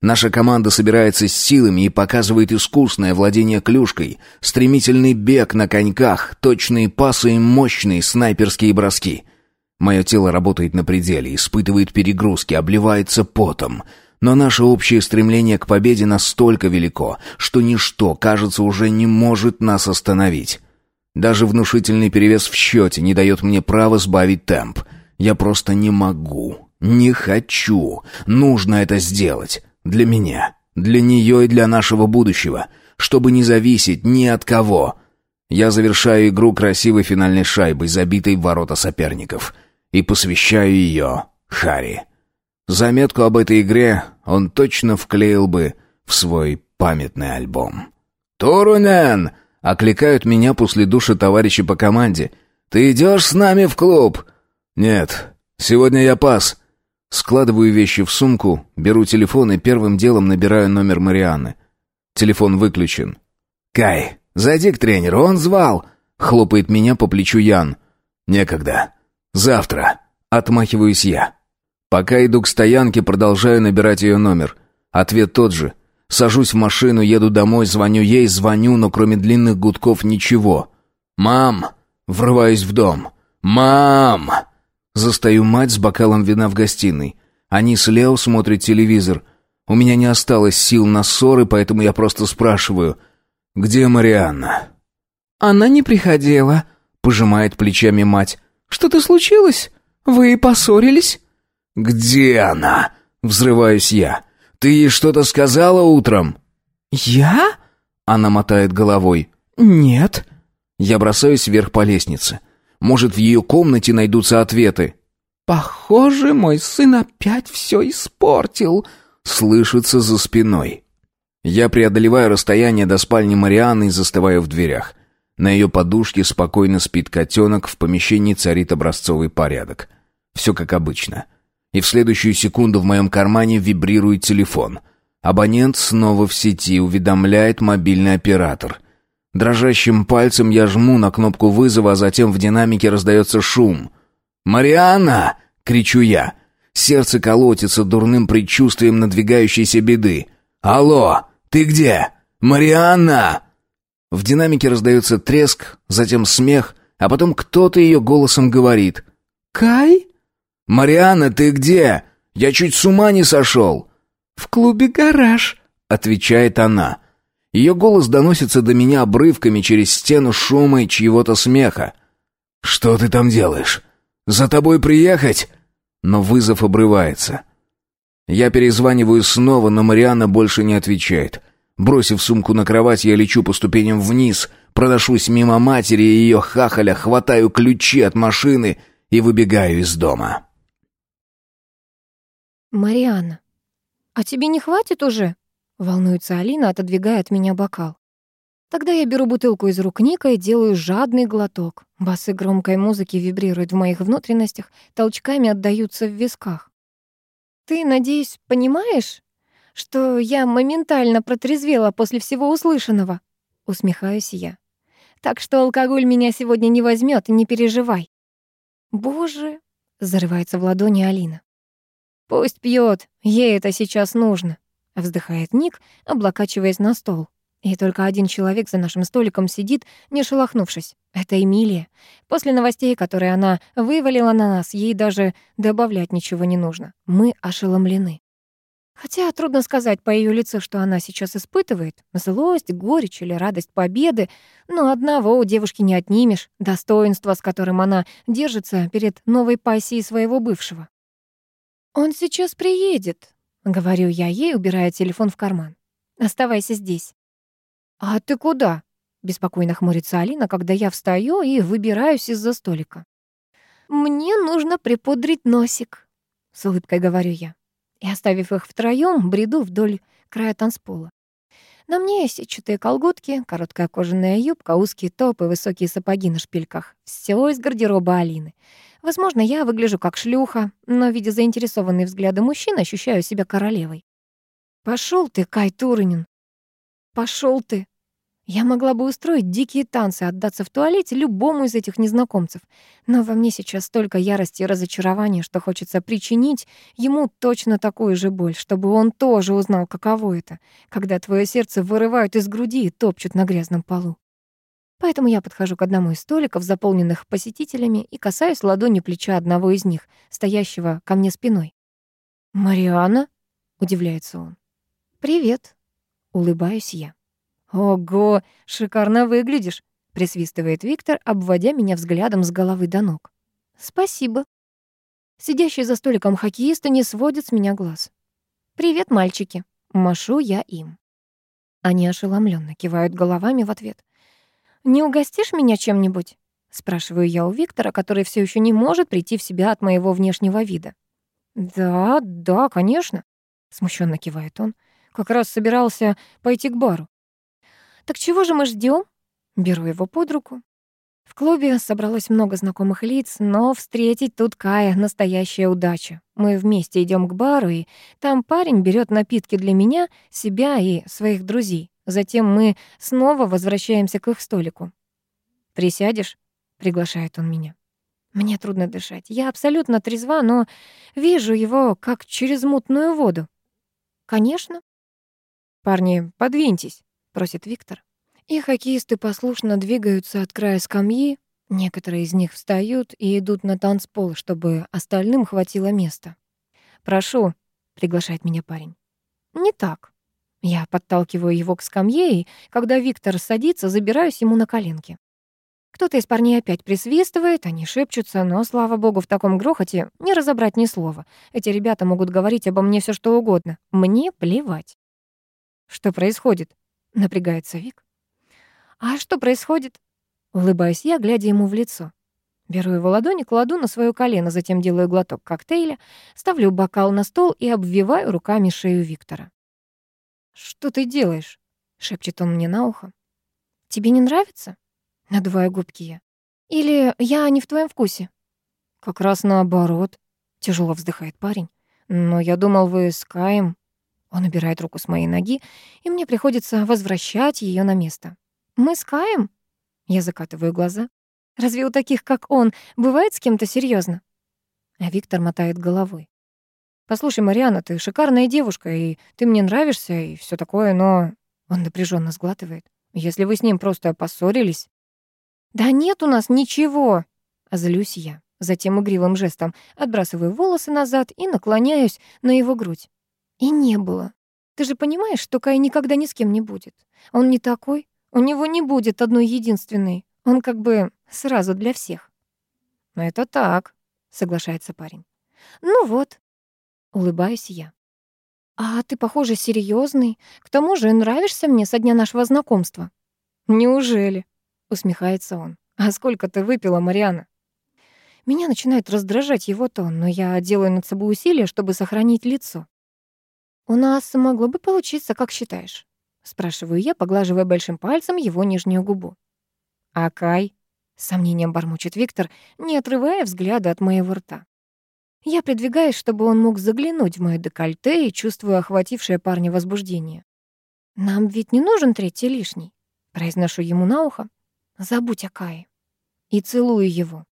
Наша команда собирается с силами и показывает искусное владение клюшкой, стремительный бег на коньках, точные пасы и мощные снайперские броски. Мое тело работает на пределе, испытывает перегрузки, обливается потом. Но наше общее стремление к победе настолько велико, что ничто, кажется, уже не может нас остановить. Даже внушительный перевес в счете не дает мне права сбавить темп — я просто не могу, не хочу. Нужно это сделать. Для меня, для нее и для нашего будущего. Чтобы не зависеть ни от кого. Я завершаю игру красивой финальной шайбой, забитой в ворота соперников. И посвящаю ее Хари. Заметку об этой игре он точно вклеил бы в свой памятный альбом. «Турунен!» — окликают меня после душа товарищи по команде. «Ты идешь с нами в клуб?» «Нет, сегодня я пас». Складываю вещи в сумку, беру телефон и первым делом набираю номер Марианны. Телефон выключен. «Кай, зайди к тренеру, он звал!» Хлопает меня по плечу Ян. «Некогда. Завтра». Отмахиваюсь я. Пока иду к стоянке, продолжаю набирать ее номер. Ответ тот же. Сажусь в машину, еду домой, звоню ей, звоню, но кроме длинных гудков ничего. «Мам!» Врываюсь в дом. «Мам!» Застаю мать с бокалом вина в гостиной. Они с Лео смотрят телевизор. У меня не осталось сил на ссоры, поэтому я просто спрашиваю, «Где Марианна?»
«Она не приходила», — пожимает плечами мать. «Что-то случилось? Вы поссорились?»
«Где она?» — взрываюсь я. «Ты ей что-то сказала утром?»
«Я?» — она мотает головой. «Нет».
Я бросаюсь вверх по лестнице. Может, в ее комнате найдутся ответы.
«Похоже, мой сын опять все испортил», —
слышится за спиной. Я преодолеваю расстояние до спальни Марианны и застываю в дверях. На ее подушке спокойно спит котенок, в помещении царит образцовый порядок. Все как обычно. И в следующую секунду в моем кармане вибрирует телефон. Абонент снова в сети, уведомляет мобильный оператор. Дрожащим пальцем я жму на кнопку вызова, а затем в динамике раздается шум. «Марианна!» — кричу я. Сердце колотится дурным предчувствием надвигающейся беды. «Алло, ты где? Марианна!» В динамике раздается треск, затем смех, а потом кто-то ее голосом говорит.
«Кай?»
«Марианна, ты где? Я чуть с ума не сошел!»
«В клубе «Гараж», —
отвечает она. Ее голос доносится до меня обрывками через стену шума и чьего-то смеха. «Что ты там делаешь? За тобой приехать?» Но вызов обрывается. Я перезваниваю снова, но Марианна больше не отвечает. Бросив сумку на кровать, я лечу по ступеням вниз, проношусь мимо матери и ее хахаля, хватаю ключи от машины и выбегаю из дома.
«Марианна, а тебе не хватит уже?» Волнуется Алина, отодвигая от меня бокал. Тогда я беру бутылку из рук Ника и делаю жадный глоток. Басы громкой музыки вибрируют в моих внутренностях, толчками отдаются в висках. «Ты, надеюсь, понимаешь, что я моментально протрезвела после всего услышанного?» Усмехаюсь я. «Так что алкоголь меня сегодня не возьмет, не переживай». «Боже!» — зарывается в ладони Алина. «Пусть пьет, ей это сейчас нужно». Вздыхает Ник, облокачиваясь на стол. И только один человек за нашим столиком сидит, не шелохнувшись. Это Эмилия. После новостей, которые она вывалила на нас, ей даже добавлять ничего не нужно. Мы ошеломлены. Хотя трудно сказать по ее лицу, что она сейчас испытывает. Злость, горечь или радость победы. Но одного у девушки не отнимешь. Достоинство, с которым она держится перед новой пассией своего бывшего. «Он сейчас приедет», Говорю я ей, убирая телефон в карман. «Оставайся здесь». «А ты куда?» Беспокойно хмурится Алина, когда я встаю и выбираюсь из-за столика. «Мне нужно припудрить носик», — с улыбкой говорю я. И, оставив их втроём, бреду вдоль края танцпола. На мне сетчатые колготки, короткая кожаная юбка, узкие топы, высокие сапоги на шпильках. Все из гардероба Алины. Возможно, я выгляжу как шлюха, но, видя заинтересованные взгляды мужчин, ощущаю себя королевой. Пошел ты, Кай Турынин. Пошел ты. Я могла бы устроить дикие танцы, отдаться в туалете любому из этих незнакомцев. Но во мне сейчас столько ярости и разочарования, что хочется причинить ему точно такую же боль, чтобы он тоже узнал, каково это, когда твое сердце вырывают из груди и топчут на грязном полу. Поэтому я подхожу к одному из столиков, заполненных посетителями, и касаюсь ладонью плеча одного из них, стоящего ко мне спиной. «Мариана?» — удивляется он. «Привет», — улыбаюсь я. «Ого, шикарно выглядишь», — присвистывает Виктор, обводя меня взглядом с головы до ног. «Спасибо». Сидящие за столиком хоккеисты не сводят с меня глаз. «Привет, мальчики», — машу я им. Они ошеломленно кивают головами в ответ. «Не угостишь меня чем-нибудь?» — спрашиваю я у Виктора, который все еще не может прийти в себя от моего внешнего вида. «Да, да, конечно», — смущенно кивает он. «Как раз собирался пойти к бару». «Так чего же мы ждем? Беру его под руку. В клубе собралось много знакомых лиц, но встретить тут Кая — настоящая удача. Мы вместе идем к бару, и там парень берет напитки для меня, себя и своих друзей. Затем мы снова возвращаемся к их столику. «Присядешь?» — приглашает он меня. Мне трудно дышать. Я абсолютно трезва, но вижу его как через мутную воду. «Конечно». «Парни, подвиньтесь», — просит Виктор. И хоккеисты послушно двигаются от края скамьи. Некоторые из них встают и идут на танцпол, чтобы остальным хватило места. «Прошу», — приглашает меня парень. «Не так», я подталкиваю его к скамье, и когда Виктор садится, забираюсь ему на коленки. Кто-то из парней опять присвистывает, они шепчутся, но, слава богу, в таком грохоте не разобрать ни слова. Эти ребята могут говорить обо мне все что угодно. Мне плевать. Что происходит? Напрягается Вик. А что происходит? Улыбаюсь я, глядя ему в лицо. Беру его ладони, кладу на свое колено, затем делаю глоток коктейля, ставлю бокал на стол и обвиваю руками шею Виктора. «Что ты делаешь?» — шепчет он мне на ухо. «Тебе не нравится?» — надуваю губки я. «Или я не в твоем вкусе?» «Как раз наоборот», — тяжело вздыхает парень. «Но я думал, вы с Каем...» Он убирает руку с моей ноги, и мне приходится возвращать ее на место. «Мы с Каем?» Я закатываю глаза. «Разве у таких, как он, бывает с кем-то серьезно? А Виктор мотает головой. «Послушай, Мариана, ты шикарная девушка, и ты мне нравишься, и все такое, но...» Он напряженно сглатывает. «Если вы с ним просто поссорились...» «Да нет у нас ничего!» Злюсь я. Затем игривым жестом отбрасываю волосы назад и наклоняюсь на его грудь. И не было. Ты же понимаешь, что Кай никогда ни с кем не будет. Он не такой. У него не будет одной единственной. Он как бы сразу для всех. «Это так», — соглашается парень. «Ну вот», — улыбаюсь я. «А ты, похоже, серьезный. К тому же нравишься мне со дня нашего знакомства». «Неужели?» — усмехается он. «А сколько ты выпила, Мариана?» Меня начинает раздражать его тон, но я делаю над собой усилия, чтобы сохранить лицо. «У нас могло бы получиться, как считаешь?» Спрашиваю я, поглаживая большим пальцем его нижнюю губу. «А Кай?» — с сомнением бормочет Виктор, не отрывая взгляда от моего рта. Я придвигаюсь, чтобы он мог заглянуть в моё декольте и чувствую охватившее парня возбуждение. «Нам ведь не нужен третий лишний», — произношу ему на ухо. «Забудь о Кае». И целую его.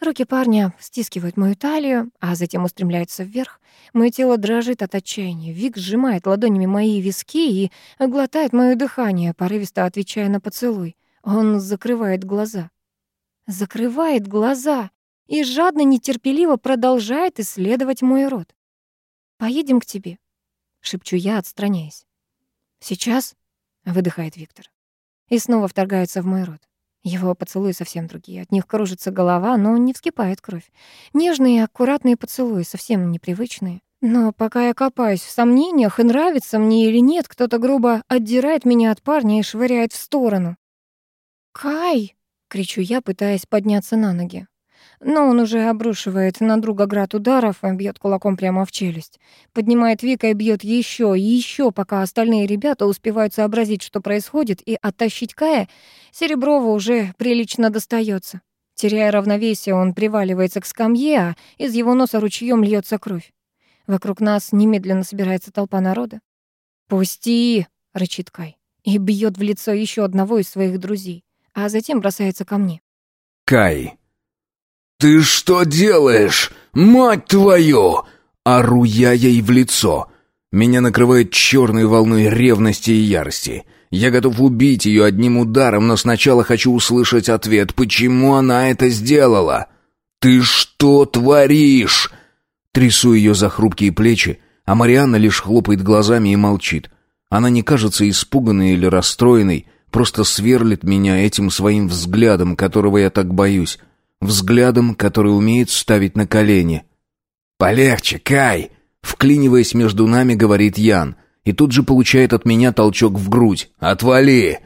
Руки парня стискивают мою талию, а затем устремляются вверх. Мое тело дрожит от отчаяния. Вик сжимает ладонями мои виски и глотает моё дыхание, порывисто отвечая на поцелуй. Он закрывает глаза. Закрывает глаза и жадно, нетерпеливо продолжает исследовать мой рот. «Поедем к тебе», — шепчу я, отстраняясь. «Сейчас?» — выдыхает Виктор. И снова вторгается в мой рот. Его поцелуи совсем другие. От них кружится голова, но не вскипает кровь. Нежные, аккуратные поцелуи, совсем непривычные. Но пока я копаюсь в сомнениях, и нравится мне или нет, кто-то грубо отдирает меня от парня и швыряет в сторону. «Кай!» — кричу я, пытаясь подняться на ноги. Но он уже обрушивает на друга град ударов и бьет кулаком прямо в челюсть. Поднимает Вика и бьет еще и еще, пока остальные ребята успевают сообразить, что происходит, и оттащить Кая Сереброву уже прилично достается. Теряя равновесие, он приваливается к скамье, а из его носа ручьем льется кровь. Вокруг нас немедленно собирается толпа народа. «Пусти!» — рычит Кай и бьет в лицо еще одного из своих друзей, а затем бросается ко мне.
«Кай, «Ты что делаешь? Мать твою!» Ору я ей в лицо. Меня накрывает черной волной ревности и ярости. Я готов убить ее одним ударом, но сначала хочу услышать ответ, почему она это сделала. «Ты что творишь?» Трясу ее за хрупкие плечи, а Марианна лишь хлопает глазами и молчит. Она не кажется испуганной или расстроенной, просто сверлит меня этим своим взглядом, которого я так боюсь взглядом, который умеет ставить на колени. «Полегче, Кай!» Вклиниваясь между нами, говорит Ян, и тут же получает от меня толчок в грудь. «Отвали!»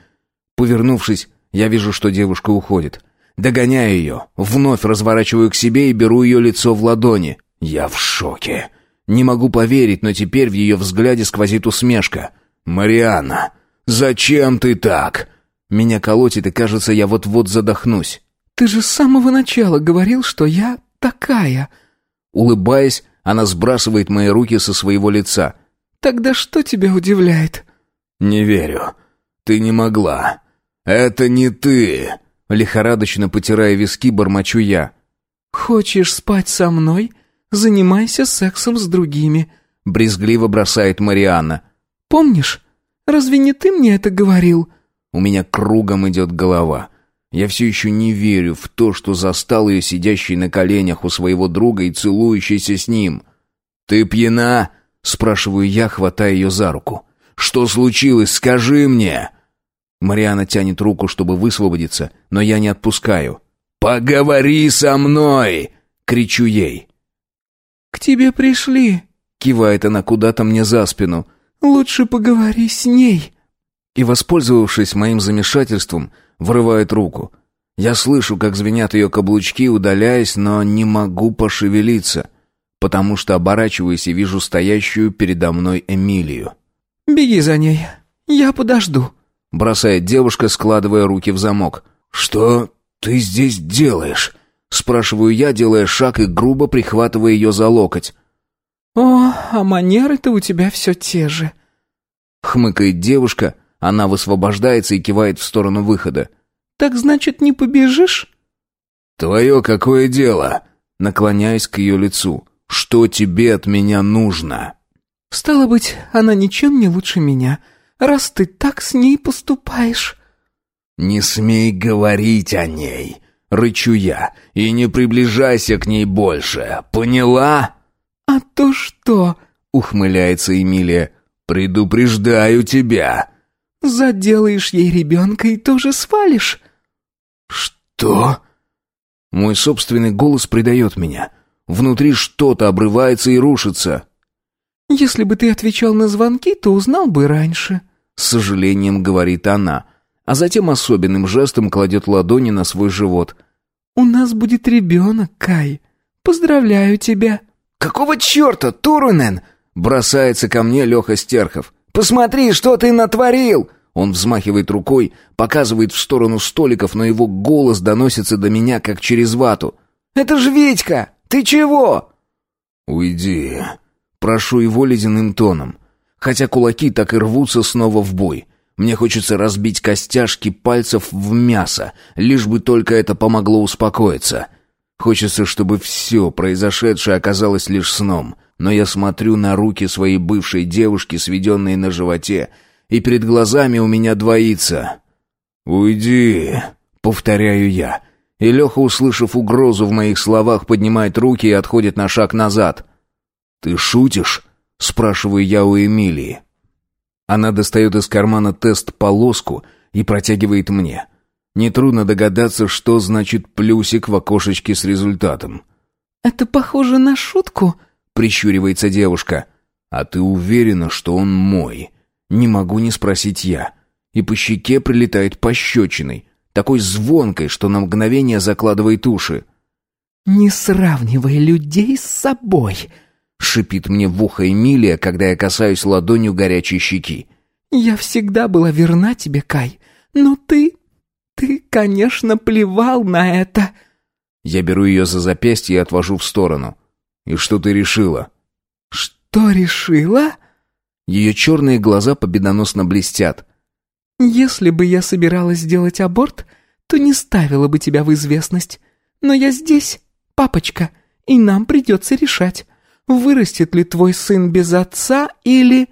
Повернувшись, я вижу, что девушка уходит. Догоняю ее, вновь разворачиваю к себе и беру ее лицо в ладони. Я в шоке. Не могу поверить, но теперь в ее взгляде сквозит усмешка. «Марианна, зачем ты так?» Меня колотит, и кажется, я вот-вот задохнусь.
Ты же с самого начала говорил, что я такая.
Улыбаясь, она сбрасывает мои руки со своего лица.
Тогда что тебя удивляет?
Не верю. Ты не могла. Это не ты. Лихорадочно потирая виски, бормочу я.
Хочешь спать со мной? Занимайся сексом с другими,
брезгливо бросает Марианна.
Помнишь? Разве не ты мне это говорил?
У меня кругом идет голова. Я все еще не верю в то, что застал ее сидящей на коленях у своего друга и целующейся с ним. «Ты пьяна?» — спрашиваю я, хватая ее за руку. «Что случилось? Скажи мне!» Мариана тянет руку, чтобы высвободиться, но я не отпускаю. «Поговори со мной!» — кричу ей.
«К тебе пришли», — кивает она куда-то мне за спину. «Лучше поговори с ней».
И, воспользовавшись моим замешательством, вырывает руку. Я слышу, как звенят ее каблучки, удаляясь, но не могу пошевелиться, потому что оборачиваюсь и вижу стоящую передо мной Эмилию.
«Беги за ней, я подожду», —
бросает девушка, складывая руки в замок. «Что ты здесь делаешь?» — спрашиваю я, делая шаг и грубо прихватывая ее за локоть.
«О, а манеры-то у тебя все те же», —
хмыкает девушка, она высвобождается и кивает в сторону выхода.
«Так значит, не побежишь?»
«Твое какое дело?» Наклоняясь к ее лицу. «Что тебе от меня нужно?»
«Стало быть, она ничем не лучше меня, раз ты так с ней поступаешь».
«Не смей говорить о ней», — рычу я, — «и не приближайся к ней больше, поняла?»
«А то что?»
— ухмыляется Эмилия. «Предупреждаю тебя».
«Заделаешь ей ребенка и тоже свалишь».
«Что?» Мой собственный голос предает меня. Внутри что-то обрывается и рушится.
«Если бы ты отвечал на звонки, то узнал бы раньше», —
с сожалением говорит она, а затем особенным жестом кладет ладони на свой живот.
«У нас будет ребенок, Кай. Поздравляю тебя».
«Какого черта, Турунен?» — бросается ко мне Леха Стерхов. «Посмотри, что ты натворил!» Он взмахивает рукой, показывает в сторону столиков, но его голос доносится до меня, как через вату. «Это ж Витька! Ты чего?» «Уйди!» Прошу его ледяным тоном. Хотя кулаки так и рвутся снова в бой. Мне хочется разбить костяшки пальцев в мясо, лишь бы только это помогло успокоиться. Хочется, чтобы все произошедшее оказалось лишь сном. Но я смотрю на руки своей бывшей девушки, сведенные на животе, и перед глазами у меня двоится. «Уйди», — повторяю я. И Леха, услышав угрозу в моих словах, поднимает руки и отходит на шаг назад. «Ты шутишь?» — спрашиваю я у Эмилии. Она достает из кармана тест-полоску и протягивает мне. Нетрудно догадаться, что значит плюсик в окошечке с результатом.
«Это похоже на шутку?»
— прищуривается девушка. «А ты уверена, что он мой?» Не могу не спросить я. И по щеке прилетает пощечиной, такой звонкой, что на мгновение закладывает уши.
«Не сравнивай людей с собой!»
— шипит мне в ухо Эмилия, когда я касаюсь ладонью горячей щеки.
«Я всегда была верна тебе, Кай, но ты... ты, конечно, плевал на это!»
Я беру ее за запястье и отвожу в сторону. «И что ты решила?»
«Что решила?»
Ее черные глаза победоносно блестят.
«Если бы я собиралась сделать аборт, то не ставила бы тебя в известность. Но я здесь, папочка, и нам придется решать, вырастет ли твой сын без отца или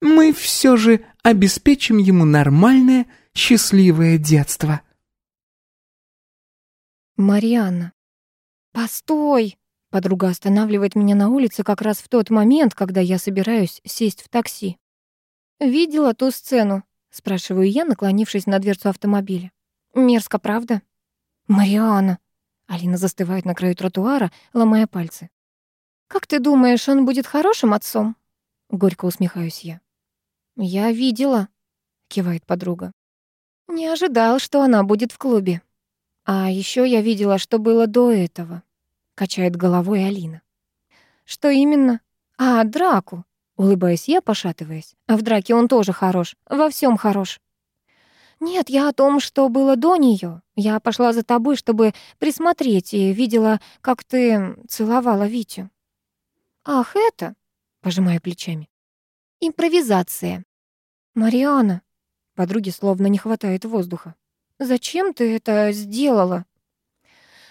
мы все же обеспечим ему нормальное, счастливое детство».
«Марианна, постой!» Подруга останавливает меня на улице как раз в тот момент, когда я собираюсь сесть в такси. «Видела ту сцену?» — спрашиваю я, наклонившись на дверцу автомобиля. «Мерзко, правда?» «Мариана!» Алина застывает на краю тротуара, ломая пальцы. «Как ты думаешь, он будет хорошим отцом?» Горько усмехаюсь я. «Я видела», — кивает подруга. «Не ожидал, что она будет в клубе. А еще я видела, что было до этого. Качает головой Алина. Что именно? А, драку. Улыбаюсь я, пошатываясь. А в драке он тоже хорош. Во всем хорош. Нет, я о том, что было до нее. Я пошла за тобой, чтобы присмотреть, и видела, как ты целовала Витю. Ах, это? Пожимаю плечами. Импровизация. Мариана. Подруге словно не хватает воздуха. Зачем ты это сделала?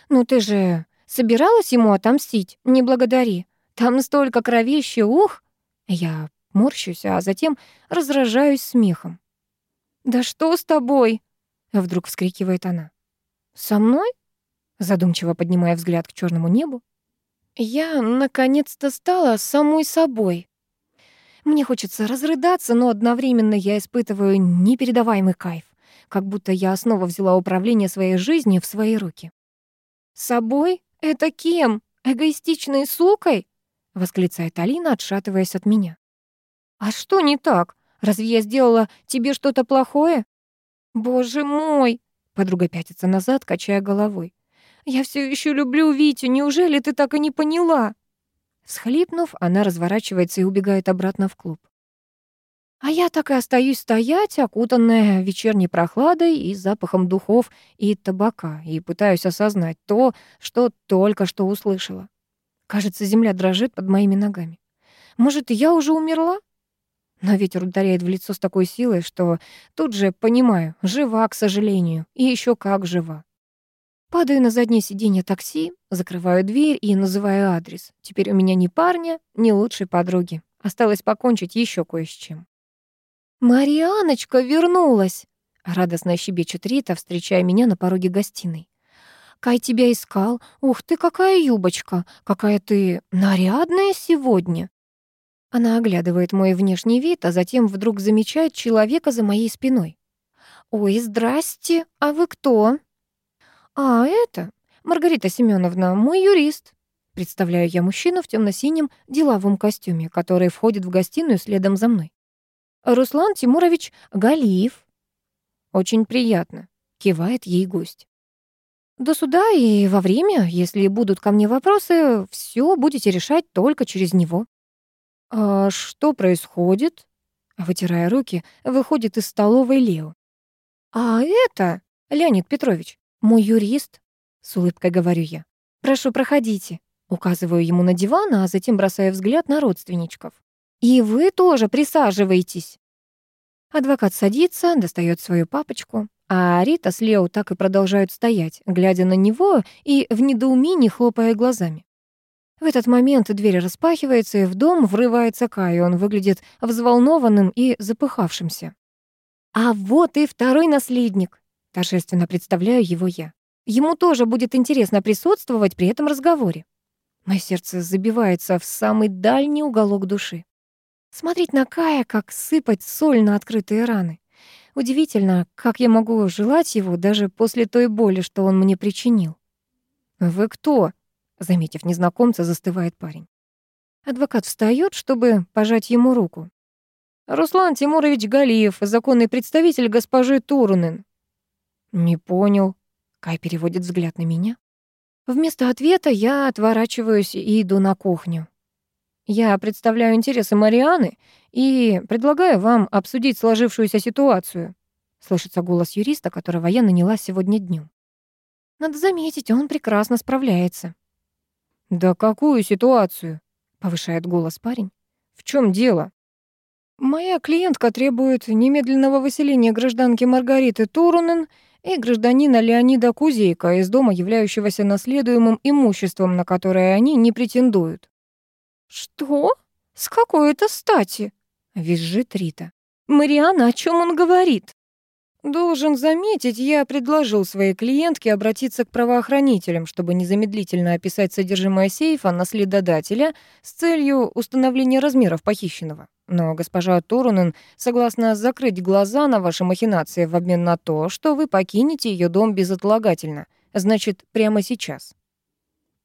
Ну ты же Собиралась ему отомстить? Не благодари. Там столько кровищи, ух!» Я морщусь, а затем разражаюсь смехом. «Да что с тобой?» — вдруг вскрикивает она. «Со мной?» — задумчиво поднимая взгляд к черному небу. «Я, наконец-то, стала самой собой. Мне хочется разрыдаться, но одновременно я испытываю непередаваемый кайф. как будто я снова взяла управление своей жизнью в свои руки. «С собой? Это кем? Эгоистичной сукой?» — восклицает Алина, отшатываясь от меня. «А что не так? Разве я сделала тебе что-то плохое?» «Боже мой!» — подруга пятится назад, качая головой. «Я все еще люблю Витю, неужели ты так и не поняла?» Схлипнув, она разворачивается и убегает обратно в клуб. А я так и остаюсь стоять, окутанная вечерней прохладой и запахом духов и табака, и пытаюсь осознать то, что только что услышала. Кажется, земля дрожит под моими ногами. Может, я уже умерла? Но ветер ударяет в лицо с такой силой, что тут же понимаю, жива, к сожалению, и еще как жива. Падаю на заднее сиденье такси, закрываю дверь и называю адрес. Теперь у меня ни парня, ни лучшей подруги. Осталось покончить еще кое с чем. «Марианочка вернулась!» — радостно щебечет Рита, встречая меня на пороге гостиной. «Кай тебя искал. Ух ты, какая юбочка! Какая ты нарядная сегодня!» Она оглядывает мой внешний вид, а затем вдруг замечает человека за моей спиной. «Ой, здрасте! А вы кто?» «А, это Маргарита Семеновна, мой юрист». Представляю я мужчину в темно-синем деловом костюме, который входит в гостиную следом за мной. Руслан Тимурович Галиев». «Очень приятно», — кивает ей гость. «До суда и во время, если будут ко мне вопросы, все будете решать только через него». «А что происходит?» Вытирая руки, выходит из столовой Лео. «А это, Леонид Петрович, мой юрист», — с улыбкой говорю я. «Прошу, проходите». Указываю ему на диван, а затем бросаю взгляд на родственничков. «И вы тоже присаживайтесь». Адвокат садится, достает свою папочку, а Рита с Лео так и продолжают стоять, глядя на него и в недоумении хлопая глазами. В этот момент дверь распахивается, и в дом врывается Кай, он выглядит взволнованным и запыхавшимся. «А вот и второй наследник», — торжественно представляю его я. Ему тоже будет интересно присутствовать при этом разговоре. Мое сердце забивается в самый дальний уголок души. Смотреть на Кая, как сыпать соль на открытые раны. Удивительно, как я могу желать его даже после той боли, что он мне причинил. «Вы кто?» — заметив незнакомца, застывает парень. Адвокат встает, чтобы пожать ему руку. «Руслан Тимурович Галиев, законный представитель госпожи Турунен». «Не понял». Кай переводит взгляд на меня. Вместо ответа я отворачиваюсь и иду на кухню. Я представляю интересы Марианы и предлагаю вам обсудить сложившуюся ситуацию. Слышится голос юриста, которого я наняла сегодня днем. Надо заметить, он прекрасно справляется. Да какую ситуацию? повышает голос парень. В чем дело? Моя клиентка требует немедленного выселения гражданки Маргариты Турунен и гражданина Леонида Кузейка из дома, являющегося наследуемым имуществом, на которое они не претендуют. «Что? С какой это стати?» — визжит Рита. «Мариана, о чем он говорит?» Должен заметить, я предложил своей клиентке обратиться к правоохранителям, чтобы незамедлительно описать содержимое сейфа наследодателя с целью установления размеров похищенного. Но госпожа Турунен согласна закрыть глаза на ваши махинации в обмен на то, что вы покинете ее дом безотлагательно, значит, прямо сейчас.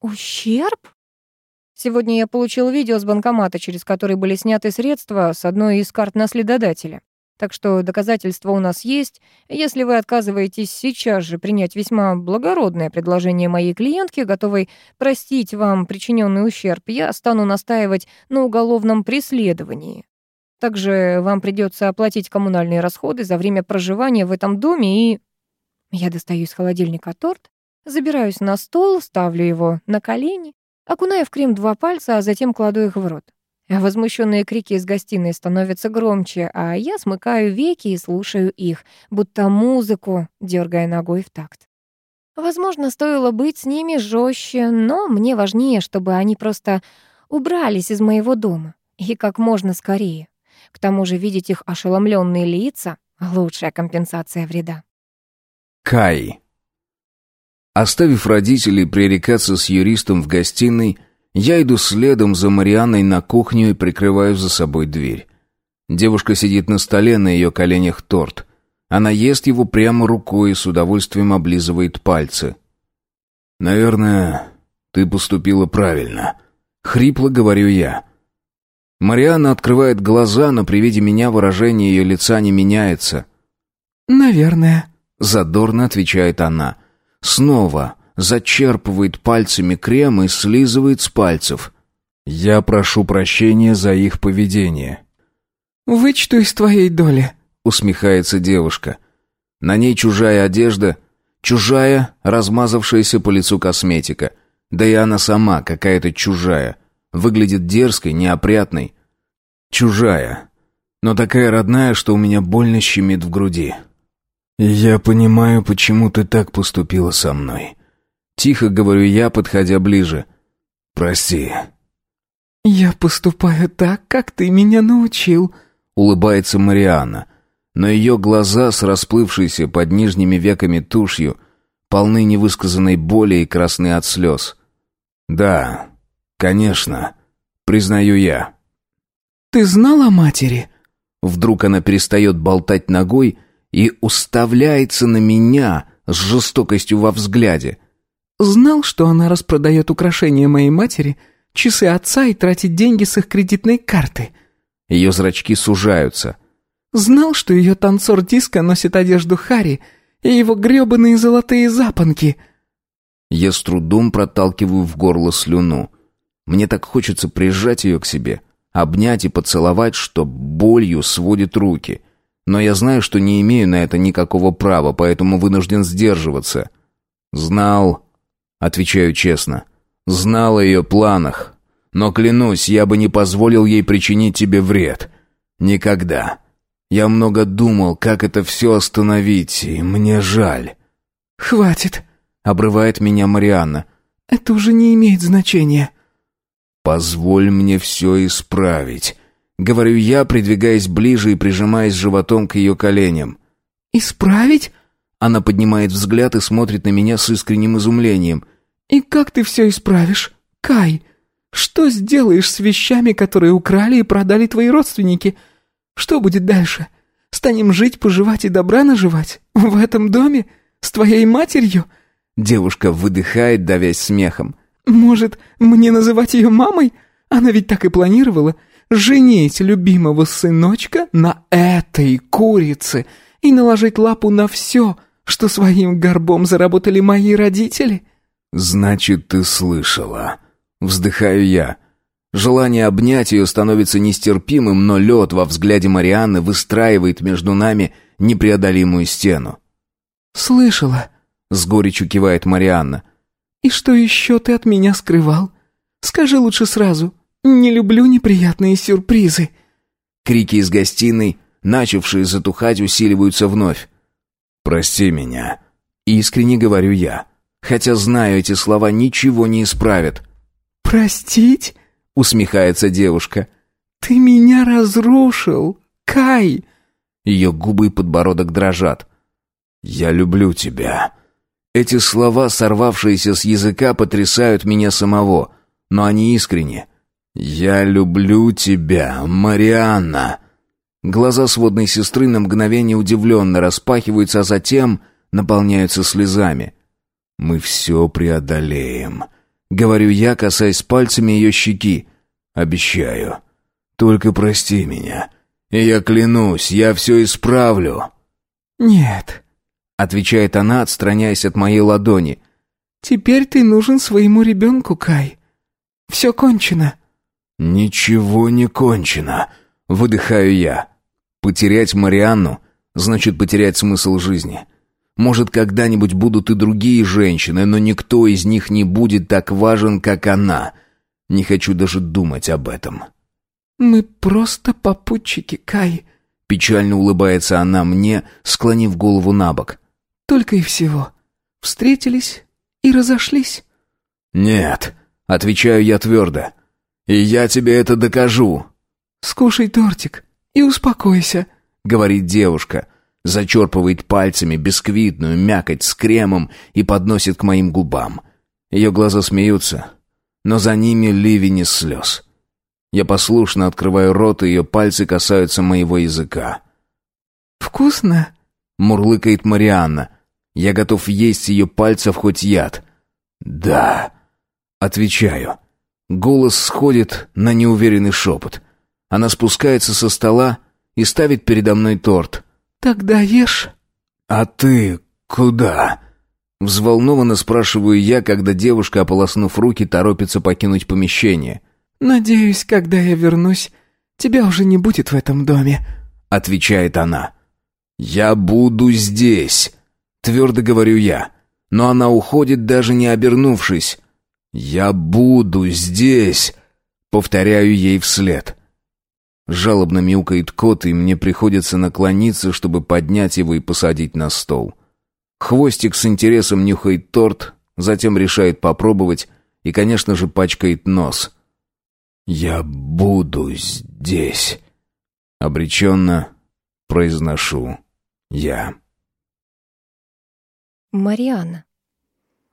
«Ущерб?» Сегодня я получил видео с банкомата, через который были сняты средства с одной из карт наследодателя. Так что доказательства у нас есть. Если вы отказываетесь сейчас же принять весьма благородное предложение моей клиентки, готовой простить вам причиненный ущерб, я стану настаивать на уголовном преследовании. Также вам придется оплатить коммунальные расходы за время проживания в этом доме и... Я достаю из холодильника торт, забираюсь на стол, ставлю его на колени Окунаю в крем два пальца, а затем кладу их в рот. Возмущенные крики из гостиной становятся громче, а я смыкаю веки и слушаю их, будто музыку, дергая ногой в такт. Возможно, стоило быть с ними жестче, но мне важнее, чтобы они просто убрались из моего дома и как можно скорее. К тому же видеть их ошеломленные лица — лучшая компенсация вреда.
Кай. Оставив родителей пререкаться с юристом в гостиной, я иду следом за Марианной на кухню и прикрываю за собой дверь. Девушка сидит на столе, на ее коленях торт. Она ест его прямо рукой и с удовольствием облизывает пальцы. «Наверное, ты поступила правильно», — хрипло говорю я. Марианна открывает глаза, но при виде меня выражение ее лица не меняется.
«Наверное», —
задорно отвечает она. Снова зачерпывает пальцами крем и слизывает с пальцев. Я прошу прощения за их поведение.
«Вычту из твоей доли», —
усмехается девушка. На ней чужая одежда, чужая, размазавшаяся по лицу косметика. Да и она сама какая-то чужая. Выглядит дерзкой, неопрятной. Чужая. Но такая родная, что у меня больно щемит в груди. «Я понимаю, почему ты так поступила со мной». Тихо говорю я, подходя ближе. «Прости».
«Я поступаю так, как ты меня научил», —
улыбается Марианна. Но ее глаза с расплывшейся под нижними веками тушью полны невысказанной боли и красны от слез. «Да, конечно, признаю я».
«Ты знал о матери?»
Вдруг она перестает болтать ногой и уставляется на меня с жестокостью во взгляде.
«Знал, что она распродает украшения моей матери, часы отца и тратит деньги с их кредитной карты?»
Ее зрачки сужаются.
«Знал, что ее танцор диска носит одежду Хари и его гребаные золотые запонки?»
Я с трудом проталкиваю в горло слюну. Мне так хочется прижать ее к себе, обнять и поцеловать, что болью сводит руки. Но я знаю, что не имею на это никакого права, поэтому вынужден сдерживаться. Знал, отвечаю честно, знал о ее планах. Но клянусь, я бы не позволил ей причинить тебе вред. Никогда. Я много думал, как это все остановить, и мне жаль.
«Хватит», —
обрывает меня Марианна.
«Это уже не имеет значения».
«Позволь мне все исправить», Говорю я, придвигаясь ближе и прижимаясь животом к ее коленям.
«Исправить?»
Она поднимает взгляд и смотрит на меня с искренним изумлением.
«И как ты все исправишь? Кай, что сделаешь с вещами, которые украли и продали твои родственники? Что будет дальше? Станем жить, поживать и добра наживать? В этом доме? С твоей матерью?»
Девушка выдыхает, давясь смехом.
«Может, мне называть ее мамой? Она ведь так и планировала женить любимого сыночка на этой курице и наложить лапу на все, что своим горбом заработали мои родители?»
«Значит, ты слышала». Вздыхаю я. Желание обнять ее становится нестерпимым, но лед во взгляде Марианны выстраивает между нами непреодолимую стену.
«Слышала», — с горечью кивает Марианна. «И что еще ты от меня скрывал? Скажи лучше сразу, «Не люблю неприятные сюрпризы».
Крики из гостиной, начавшие затухать, усиливаются вновь. «Прости меня», — искренне говорю я, хотя знаю, эти слова ничего не исправят.
«Простить?» — усмехается девушка. «Ты меня разрушил, Кай!»
Ее губы и подбородок дрожат. «Я люблю тебя». Эти слова, сорвавшиеся с языка, потрясают меня самого, но они искренне. «Я люблю тебя, Марианна!» Глаза сводной сестры на мгновение удивленно распахиваются, а затем наполняются слезами. «Мы все преодолеем», — говорю я, касаясь пальцами ее щеки. «Обещаю. Только прости меня. И я клянусь, я все исправлю».
«Нет», — отвечает она, отстраняясь от моей ладони. «Теперь ты нужен своему ребенку, Кай. Все кончено».
«Ничего не кончено», — выдыхаю я. «Потерять Марианну значит потерять смысл жизни. Может, когда-нибудь будут и другие женщины, но никто из них не будет так важен, как она. Не хочу даже думать об этом».
«Мы просто попутчики, Кай», —
печально улыбается она мне, склонив голову на бок.
«Только и всего. Встретились и разошлись».
«Нет», — отвечаю я твердо. И я тебе это докажу».
«Скушай тортик и успокойся», — говорит девушка.
Зачерпывает пальцами бисквитную мякоть с кремом и подносит к моим губам. Ее глаза смеются, но за ними ливень из слез. Я послушно открываю рот, и ее пальцы касаются моего языка.
«Вкусно?»
Мурлыкает Марианна. Я готов есть ее пальцев хоть яд. «Да», — отвечаю. Голос сходит на неуверенный шепот. Она спускается со стола и ставит передо мной торт.
«Тогда ешь».
«А ты куда?» Взволнованно спрашиваю я, когда девушка, ополоснув руки, торопится покинуть помещение.
«Надеюсь, когда я вернусь, тебя уже не будет в этом доме», —
отвечает она. «Я буду здесь», — твердо говорю я. Но она уходит, даже не обернувшись. «Я буду здесь», — повторяю ей вслед. Жалобно мяукает кот, и мне приходится наклониться, чтобы поднять его и посадить на стол. Хвостик с интересом нюхает торт, затем решает попробовать и, конечно же, пачкает нос. «Я буду здесь», — обреченно произношу я.
Марианна.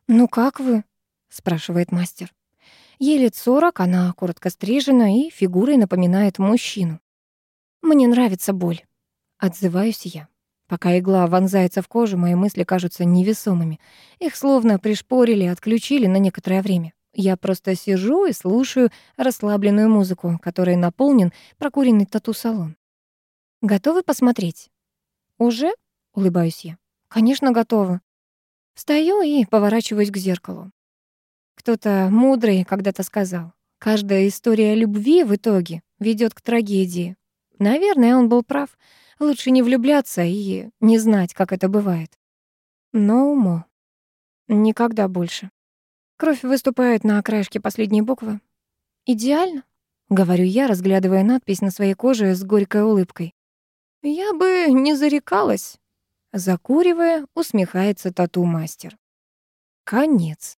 «Ну как вы?» — спрашивает мастер. Ей лет сорок, она коротко стрижена и фигурой напоминает мужчину. «Мне нравится боль», — отзываюсь я. Пока игла вонзается в кожу, мои мысли кажутся невесомыми. Их словно пришпорили, отключили на некоторое время. Я просто сижу и слушаю расслабленную музыку, которой наполнен прокуренный тату-салон. «Готовы посмотреть?» «Уже?» — улыбаюсь я. «Конечно, готова». Встаю и поворачиваюсь к зеркалу. Кто-то мудрый когда-то сказал, каждая история любви в итоге ведет к трагедии. Наверное, он был прав. Лучше не влюбляться и не знать, как это бывает. Но умо. Никогда больше. Кровь выступает на краешке последней буквы. «Идеально», — говорю я, разглядывая надпись на своей коже с горькой улыбкой. «Я бы не зарекалась». Закуривая, усмехается тату-мастер. Конец.